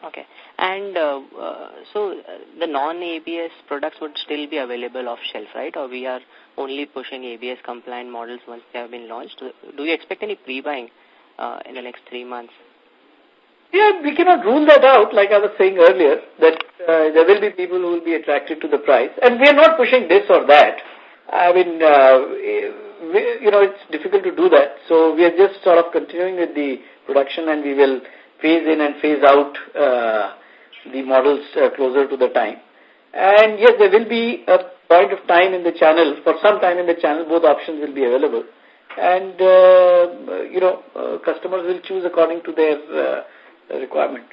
Okay. And uh, uh, so uh, the non-ABS products would still be available off shelf, right? Or we are only pushing ABS compliant models once they have been launched? Do you expect any pre-buying uh, in the next three months? Yeah, we cannot rule that out, like I was saying earlier, that uh, there will be people who will be attracted to the price. And we are not pushing this or that. I mean, uh, we, you know, it's difficult to do that. So we are just sort of continuing with the production and we will phase in and phase out uh, the models closer to the time. And yes, there will be a point of time in the channel, for some time in the channel, both options will be available. And, uh, you know, uh, customers will choose according to their uh, requirement.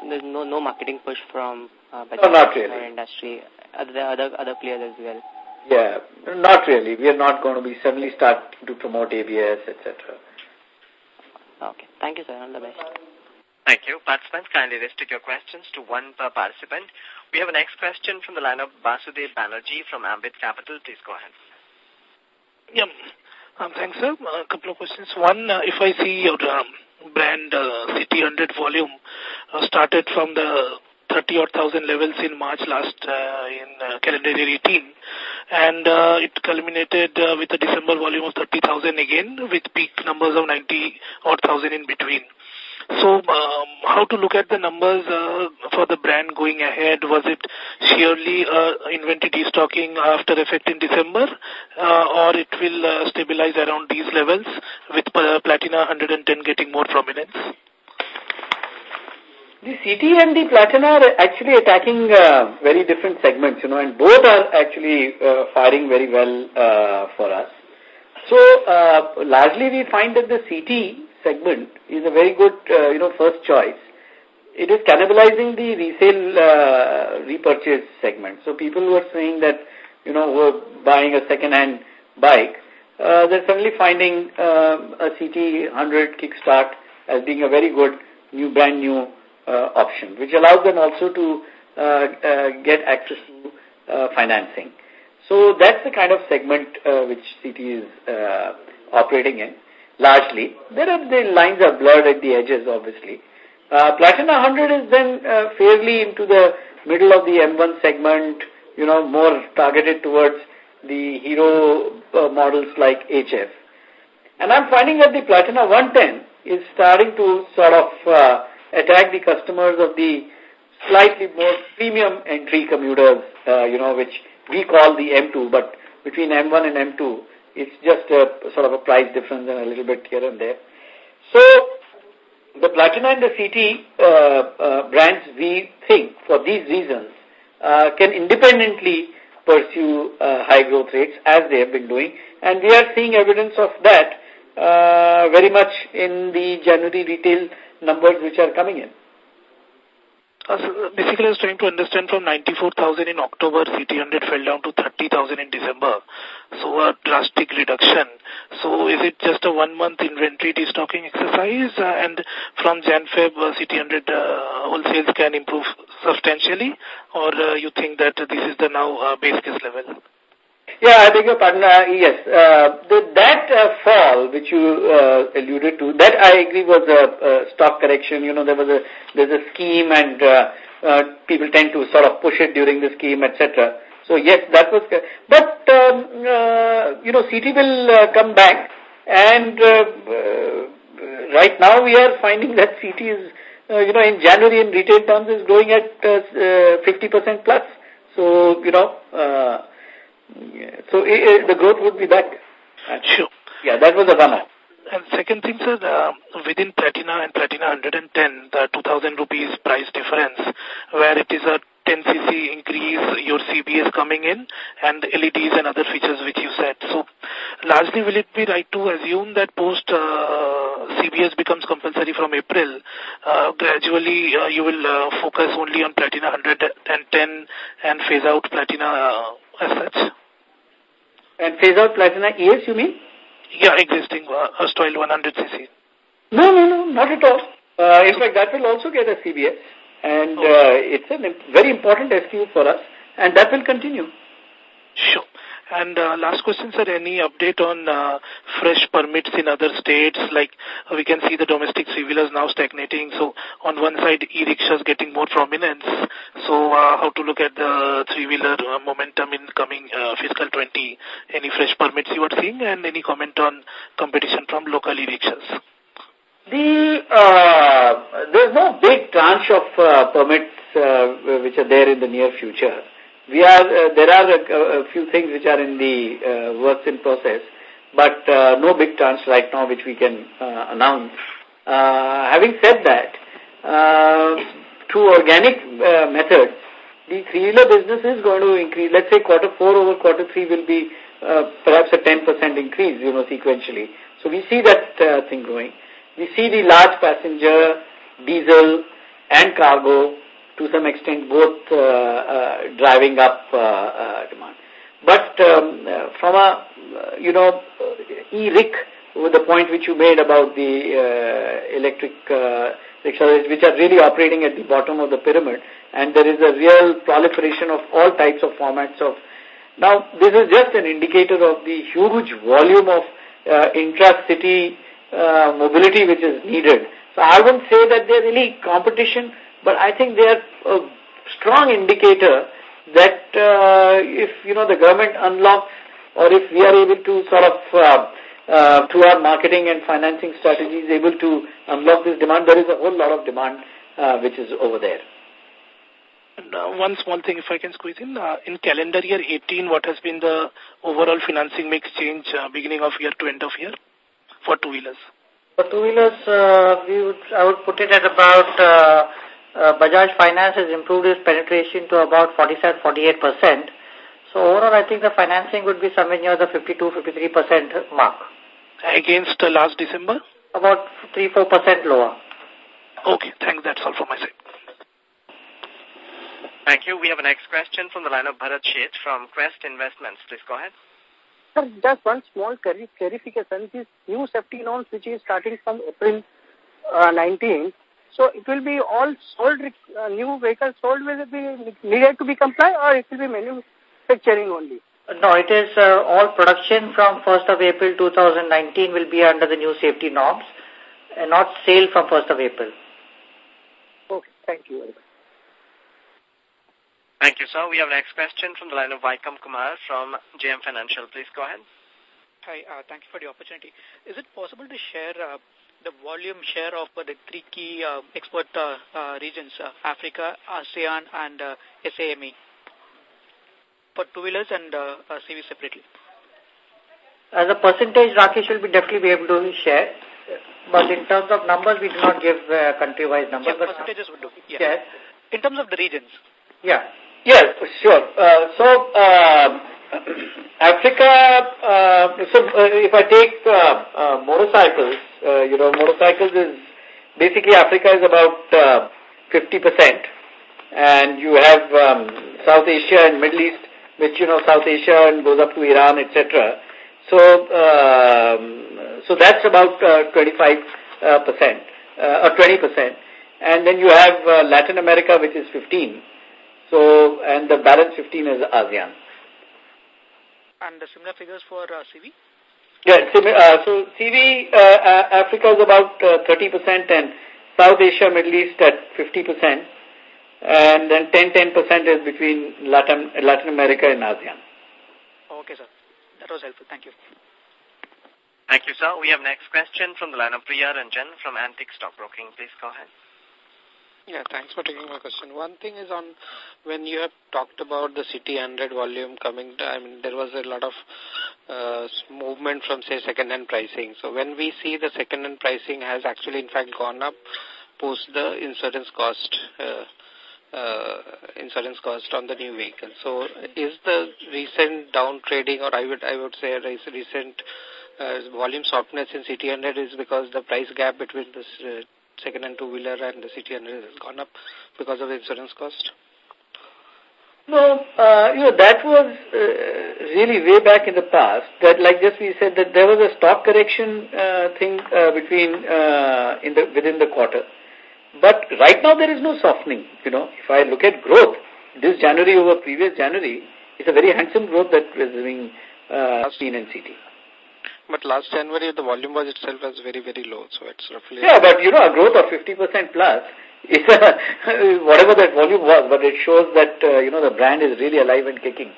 So there's no no marketing push from uh, no, not really. industry, other, other, other players as well? Yeah, not really. We are not going to be suddenly start to promote ABS, etc. Okay. Thank you, sir. All the best. Thank you. Participants, kindly restrict your questions to one per participant. We have a next question from the line of Basudev Banerjee from Ambit Capital. Please go ahead. Yeah. Um, thanks, sir. A couple of questions. One, uh, if I see your um, brand uh, CT 100 volume uh, started from the 30 odd thousand levels in March last uh, in uh, calendar year 18 and uh, it culminated uh, with a December volume of 30,000 again with peak numbers of 90 odd thousand in between. So um, how to look at the numbers uh, for the brand going ahead? Was it sheerly uh, inventory destocking after effect in December uh, or it will uh, stabilize around these levels with uh, Platina 110 getting more prominence? The CT and the Platina are actually attacking uh, very different segments, you know, and both are actually uh, firing very well uh, for us. So, largely we find that the CT segment is a very good, you know, first choice. It is cannibalizing the resale repurchase segment. So, people who are saying that, you know, who are buying a second-hand bike, they're suddenly finding a CT 100 kickstart as being a very good new, brand new option, which allows them also to uh, uh, get access to uh, financing. So that's the kind of segment uh, which CT is uh, operating in, largely. There are the lines are blurred at the edges, obviously. Uh, Platina 100 is then uh, fairly into the middle of the M1 segment, you know, more targeted towards the hero uh, models like HF. And I'm finding that the Platina 110 is starting to sort of uh, attack the customers of the slightly more premium entry commuters, uh, you know, which we call the M2, but between M1 and M2, it's just a sort of a price difference and a little bit here and there. So, the Platina and the CT uh, uh, brands, we think, for these reasons, uh, can independently pursue uh, high growth rates as they have been doing. And we are seeing evidence of that uh, very much in the January retail numbers which are coming in. Uh, so basically, I was trying to understand from 94,000 in October, CT100 fell down to 30,000 in December. So a drastic reduction. So is it just a one-month inventory destocking exercise? Uh, and from Jan-Feb, uh, CT100 uh, wholesales can improve substantially? Or uh, you think that this is the now uh, base case level? Yeah, I beg your pardon. Uh, yes, uh, the, that uh, fall which you uh, alluded to, that I agree was a, a stock correction. You know, there was a there's a scheme, and uh, uh, people tend to sort of push it during the scheme, etc. So yes, that was, but, um, uh, you know, CT will uh, come back and uh, uh, right now we are finding that CT is, uh, you know, in January in retail terms is growing at 50% uh, plus. So, you know, uh, so the growth would be back. Sure. Yeah, that was the runner. And second thing, sir, uh, within Platina and Platina 110, the 2000 rupees price difference, where it is a 10 cc increase, your CBS coming in, and LEDs and other features which you said. So, largely will it be right to assume that post uh, CBS becomes compulsory from April, uh, gradually uh, you will uh, focus only on Platina 110 and phase out Platina as such? And phase out Platina ES, you mean? Yeah, existing uh, Erstwhile 100cc. No, no, no, not at all. Uh, in fact, that will also get a CBS. And uh, it's a very important SKU for us. And that will continue. Sure. And uh, last question, sir, any update on uh, fresh permits in other states? Like we can see the domestic three-wheelers now stagnating. So on one side, e-rickshaws getting more prominence. So uh, how to look at the three-wheeler momentum in coming uh, fiscal 20? Any fresh permits you are seeing and any comment on competition from local e-rickshaws? The, uh, there's no big tranche of uh, permits uh, which are there in the near future. We are, uh, there are a, a, few things which are in the uh, works in process, but uh, no big tranche right now which we can announce. Having said that, through organic methods, the three-wheeler business is going to increase. Let's say quarter four over quarter three will be uh, perhaps a 10% increase, you know, sequentially. So we see that uh, thing growing. We see the large passenger, diesel, and cargo to some extent both uh, uh, driving up uh, demand. But um, from a, you know, e-rick, with the point which you made about the electric rickshaws, which are really operating at the bottom of the pyramid, and there is a real proliferation of all types of formats of now, this is just an indicator of the huge volume of uh, intra-city uh, mobility which is needed. So I wouldn't say that there's any competition but I think they are a strong indicator that uh, if, you know, the government unlocks or if we are able to sort of, uh, uh, through our marketing and financing strategies, able to unlock this demand, there is a whole lot of demand uh, which is over there. And, uh, one small thing, if I can squeeze in, uh, in calendar year 18, what has been the overall financing mix change uh, beginning of year to end of year for two-wheelers? For two-wheelers, uh, we would, I would put it at about uh, Bajaj Finance has improved its penetration to about 47-48%. So overall, I think the financing would be somewhere near the 52-53% mark. Against uh, last December? About 3-4% lower. Okay, thanks. That's all from my side. Thank you. We have a next question from the line of Bharat Sheth from Quest Investments. Please go ahead. Sir, just one small clarification. This new safety norms, which is starting from April uh, 19, so it will be all sold, uh, new vehicles sold will be needed to be compliant or it will be manufacturing only? No, it is uh, all production from 1st of April 2019 will be under the new safety norms and not sale from 1st of April. Okay, thank you very much. Thank you, sir. We have next question from the line of Vaikam Kumar from JM Financial. Please go ahead. Hi, uh, thank you for the opportunity. Is it possible to share uh, the volume share of uh, the three key uh, export uh, uh, regions, uh, Africa, ASEAN, and uh, SAME, for two-wheelers and uh, uh, CV separately? As a percentage, Rakesh will be definitely be able to share. But in terms of numbers, we do not give uh, country-wise numbers. Yeah, percentages would do. Yeah. Yes. In terms of the regions? Yeah. Yes, sure. Uh, so, uh, Africa, uh, so uh, if I take uh, uh, motorcycles, uh, you know, motorcycles is basically Africa is about 50%. And you have um, South Asia and Middle East, which, you know, South Asia and goes up to Iran, etc. So, um, so that's about 25%, or 20%. And then you have Latin America, which is 15. So, and the balance 15 is ASEAN. And the similar figures for uh, CV? Yeah, uh, so CV, uh, Africa is about uh, 30% and South Asia, Middle East at 50%. and then 10-10% is between Latin, Latin America and ASEAN. Okay, sir. That was helpful. Thank you. Thank you, sir. We have next question from the line of Priya Ranjan from Antique Stock Broking. Please go ahead. Yeah, thanks for taking my question. One thing is on when you have talked about the CT 100 volume coming, I mean, there was a lot of uh, movement from, say, second-hand pricing. So when we see the second-hand pricing has actually, in fact, gone up post the insurance cost, uh, uh, insurance cost on the new vehicle. So is the recent down trading, or I would, I would say recent uh, volume softness in CT 100 is because the price gap between this uh, second and two-wheeler and the CT 100 has gone up because of the insurance cost? No, uh, you know, that was uh, really way back in the past. That, like just we said, that there was a stock correction uh, thing uh, between uh, in the within the quarter. But right now there is no softening. You know, if I look at growth, this January over previous January, it's a very handsome growth that was being uh, seen in CT. But last January, the volume was itself was very, very low. So it's roughly... Yeah, but you know, a growth of 50% plus is a, whatever that volume was, but it shows that, uh, you know, the brand is really alive and kicking.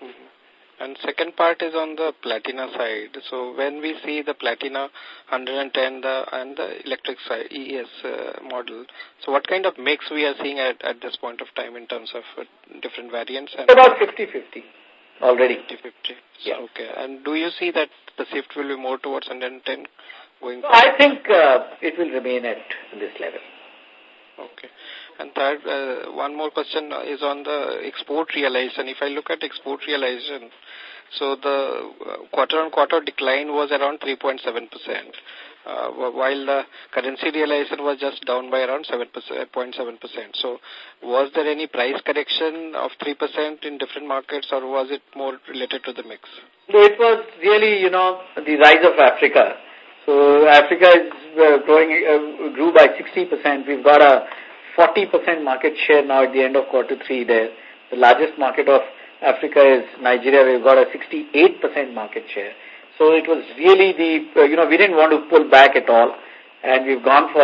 Mm -hmm. And second part is on the Platina side. So when we see the Platina 110 the, and the electric side, ES uh, model, so what kind of mix we are seeing at, at this point of time in terms of uh, different variants? And About 50-50 already. 50-50. Yeah. Okay. And do you see that the shift will be more towards 110 going forward? I think uh, it will remain at this level. Okay. And third, uh, one more question is on the export realization. If I look at export realization, so the uh, quarter-on-quarter -quarter decline was around 3.7% uh, while the currency realization was just down by around 7.7%. So was there any price correction of 3% in different markets or was it more related to the mix? It was really, you know, the rise of Africa. So Africa is uh, growing, uh, grew by 60%. We've got a 40% market share now at the end of quarter three there. The largest market of Africa is Nigeria. We've got a 68% market share. So it was really the, uh, you know, we didn't want to pull back at all. And we've gone for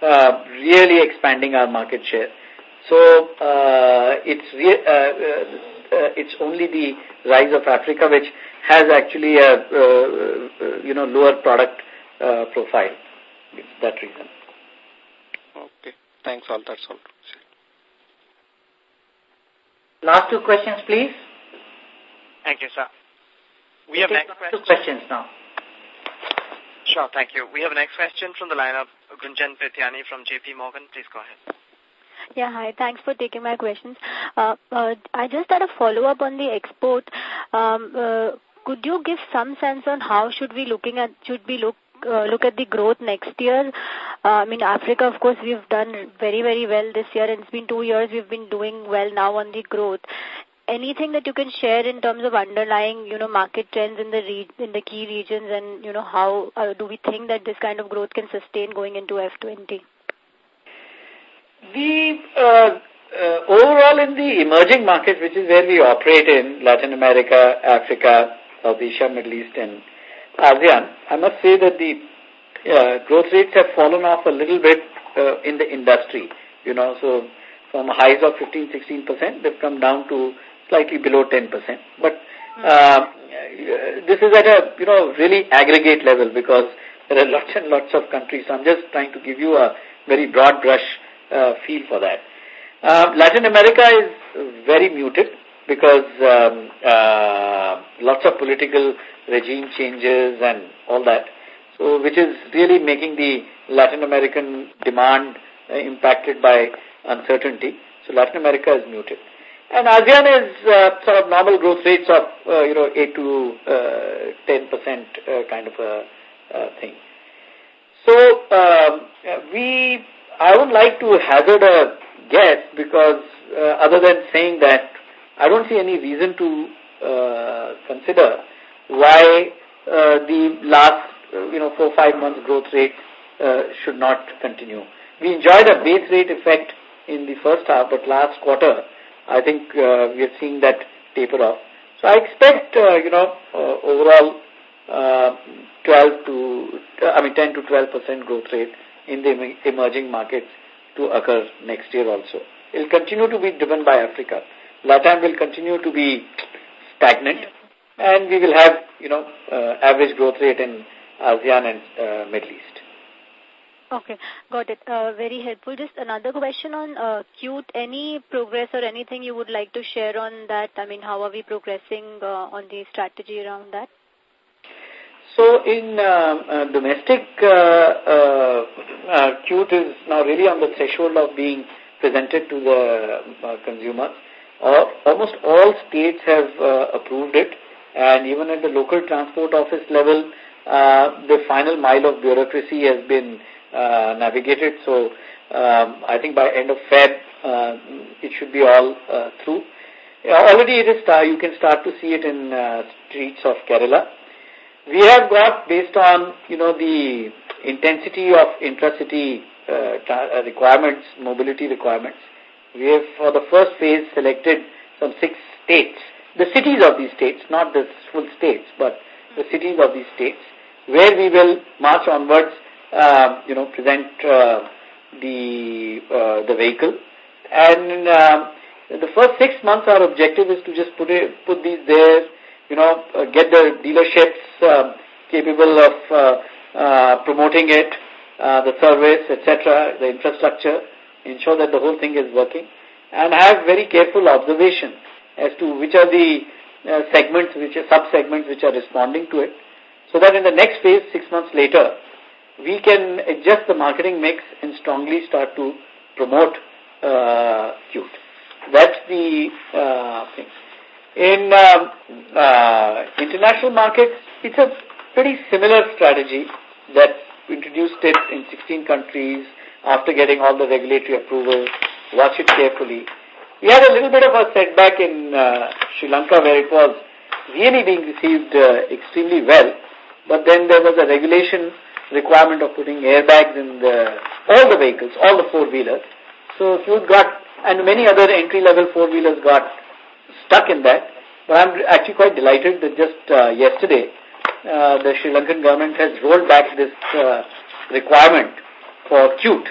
uh, really expanding our market share. So uh, it's, re uh, uh, uh, it's only the rise of Africa which has actually a, uh, you know, lower product uh, profile. It's that reason. Okay. Thanks all. That's all. Last two questions, please. Thank you, sir. We have next two questions now. Sure, thank you. We have a next question from the line of Gunjan Prithyani from JP Morgan. Please go ahead. Yeah, hi. Thanks for taking my questions. Uh, uh, I just had a follow-up on the export. Um, uh, could you give some sense on how should we looking at should we look uh, look at the growth next year? Uh, I mean, Africa, of course, we've done very, very well this year, and it's been two years we've been doing well now on the growth anything that you can share in terms of underlying, you know, market trends in the re in the key regions and, you know, how uh, do we think that this kind of growth can sustain going into F20? The uh, uh, overall in the emerging markets, which is where we operate in Latin America, Africa, South Asia, Middle East, and ASEAN, I must say that the uh, growth rates have fallen off a little bit uh, in the industry. You know, so from highs of 15, 16%, they've come down to slightly below 10%. But uh, this is at a, you know, really aggregate level because there are lots and lots of countries. So I'm just trying to give you a very broad brush uh, feel for that. Uh, Latin America is very muted because um, uh, lots of political regime changes and all that. So, which is really making the Latin American demand uh, impacted by uncertainty. So, Latin America is muted. And ASEAN is uh, sort of normal growth rates of, uh, you know, 8 to 10% uh, uh, kind of a uh, thing. So, um, we, I would like to hazard a guess because other than saying that, I don't see any reason to consider why the last, you know, four, five months growth rate should not continue. We enjoyed a base rate effect in the first half, but last quarter, I think uh, we are seeing that taper off. So I expect, uh, you know, uh, overall uh, 12 to, I mean 10 to 12 percent growth rate in the emerging markets to occur next year also. it will continue to be driven by Africa. Latin will continue to be stagnant, and we will have, you know, uh, average growth rate in ASEAN and uh, Middle East. Okay, got it. Uh, very helpful. Just another question on uh, Qute. Any progress or anything you would like to share on that? I mean, how are we progressing uh, on the strategy around that? So in uh, domestic, uh, uh, uh, is now really on the threshold of being presented to the uh, consumers. Uh, almost all states have approved it, and even at the local transport office level, the final mile of bureaucracy has been uh, navigated. So um, I think by end of Feb, uh, it should be all uh, through. Already it is, you can start to see it in uh, streets of Kerala. We have got, based on, you know, the intensity of intracity uh, uh, requirements, mobility requirements, we have, for the first phase, selected some six states, the cities of these states, not the full states, but the cities of these states, where we will march onwards, uh, you know, present uh, the uh, the vehicle. And uh, the first six months, our objective is to just put it, put these there, you know, uh, get the dealerships uh, capable of uh, uh, promoting it, uh, the service, etc., the infrastructure, ensure that the whole thing is working, and have very careful observation as to which are the uh, segments, which are sub-segments which are responding to it, so that in the next phase, six months later, we can adjust the marketing mix and strongly start to promote uh. That's the uh, thing. In um, uh, international markets, it's a pretty similar strategy that introduced it in 16 countries after getting all the regulatory approval, watch it carefully. We had a little bit of a setback in uh, Sri Lanka where it was really being received uh, extremely well, but then there was a regulation requirement of putting airbags in the, all the vehicles, all the four-wheelers. So you got, and many other entry-level four-wheelers got stuck in that. But I'm actually quite delighted that just uh, yesterday uh, the Sri Lankan government has rolled back this uh, requirement for Qute.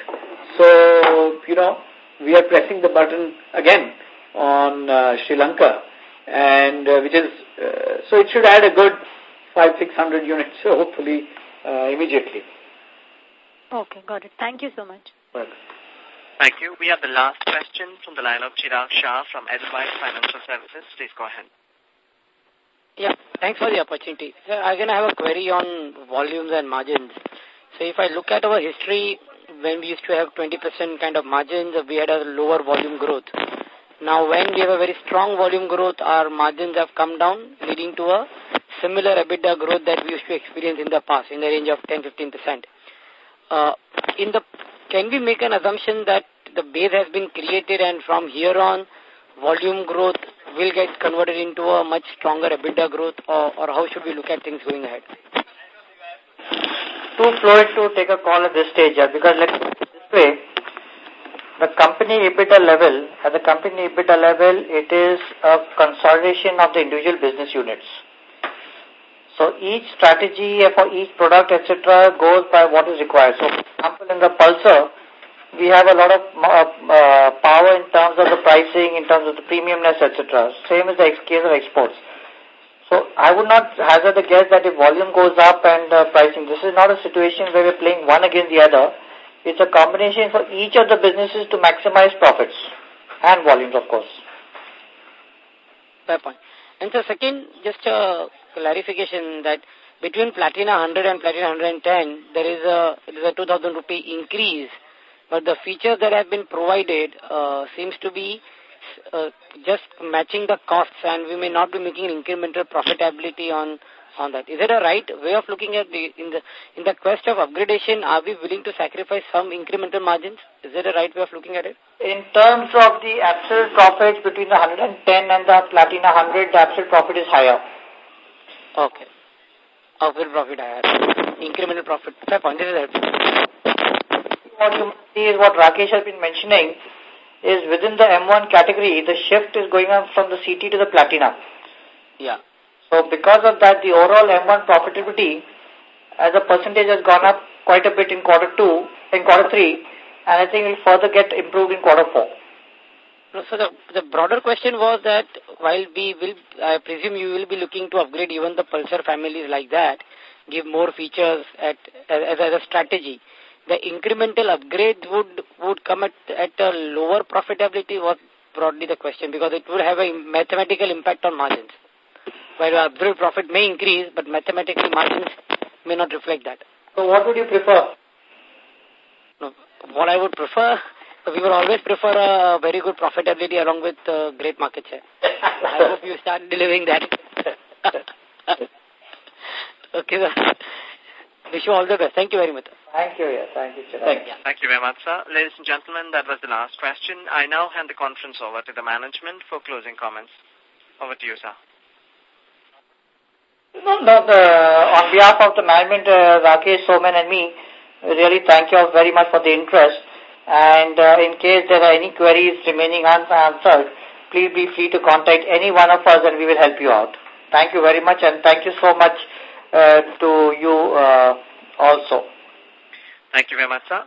So, you know, we are pressing the button again on uh, Sri Lanka, and uh, which is, uh, so it should add a good five, six hundred units, so hopefully uh, immediately. Okay, got it. Thank you so much. Welcome. Thank you. We have the last question from the line of Chirag Shah from Edelweiss Financial Services. Please go ahead. Yeah, thanks for the opportunity. So I'm have a query on volumes and margins. So if I look at our history, when we used to have 20% kind of margins, we had a lower volume growth. Now when we have a very strong volume growth, our margins have come down, leading to a similar EBITDA growth that we used to experience in the past, in the range of 10-15%. Uh, in the, can we make an assumption that the base has been created and from here on, volume growth will get converted into a much stronger EBITDA growth or, or how should we look at things going ahead? Too fluid to take a call at this stage, yeah, because let's this way, the company EBITDA level, at the company EBITDA level, it is a consolidation of the individual business units. So each strategy for each product, etc., goes by what is required. So, for example, in the Pulsar, we have a lot of uh, uh, power in terms of the pricing, in terms of the premiumness, etc. Same as the case of exports. So I would not hazard a guess that if volume goes up and uh, pricing, this is not a situation where we're playing one against the other. It's a combination for each of the businesses to maximize profits and volumes, of course. Fair point. And so second, just a clarification that between Platina 100 and Platina 110, there is a, a 2000 rupee increase but the features that have been provided uh, seems to be uh, just matching the costs and we may not be making incremental profitability on on that. Is it a right way of looking at the in the in the quest of upgradation? Are we willing to sacrifice some incremental margins? Is it a right way of looking at it? In terms of the absolute profits between the 110 and the Platina 100, the absolute profit is higher. Okay. Absolute profit higher. Incremental profit. Fair point. This is helpful what you see is what Rakesh has been mentioning is within the M1 category, the shift is going on from the CT to the Platina. Yeah. So because of that, the overall M1 profitability as a percentage has gone up quite a bit in quarter two, in quarter three, and I think will further get improved in quarter four. So the, the broader question was that while we will, I presume you will be looking to upgrade even the Pulsar families like that, give more features at, as, as a strategy. The incremental upgrade would, would come at, at a lower profitability was broadly the question because it would have a mathematical impact on margins. While absolute profit may increase, but mathematically margins may not reflect that. So what would you prefer? No, what I would prefer, we would always prefer a very good profitability along with uh, great market share. I hope you start delivering that. okay, sir. Wish you all the best. Thank you very much. Thank you. Yeah, thank you. Thank you. Thank you very much, sir. Ladies and gentlemen, that was the last question. I now hand the conference over to the management for closing comments. Over to you, sir. No, no, the, on behalf of the management, uh, Rakesh, Soumen and me, really thank you all very much for the interest. And uh, in case there are any queries remaining unanswered, please be free to contact any one of us and we will help you out. Thank you very much and thank you so much uh, to you uh, also. Thank you very much, sir.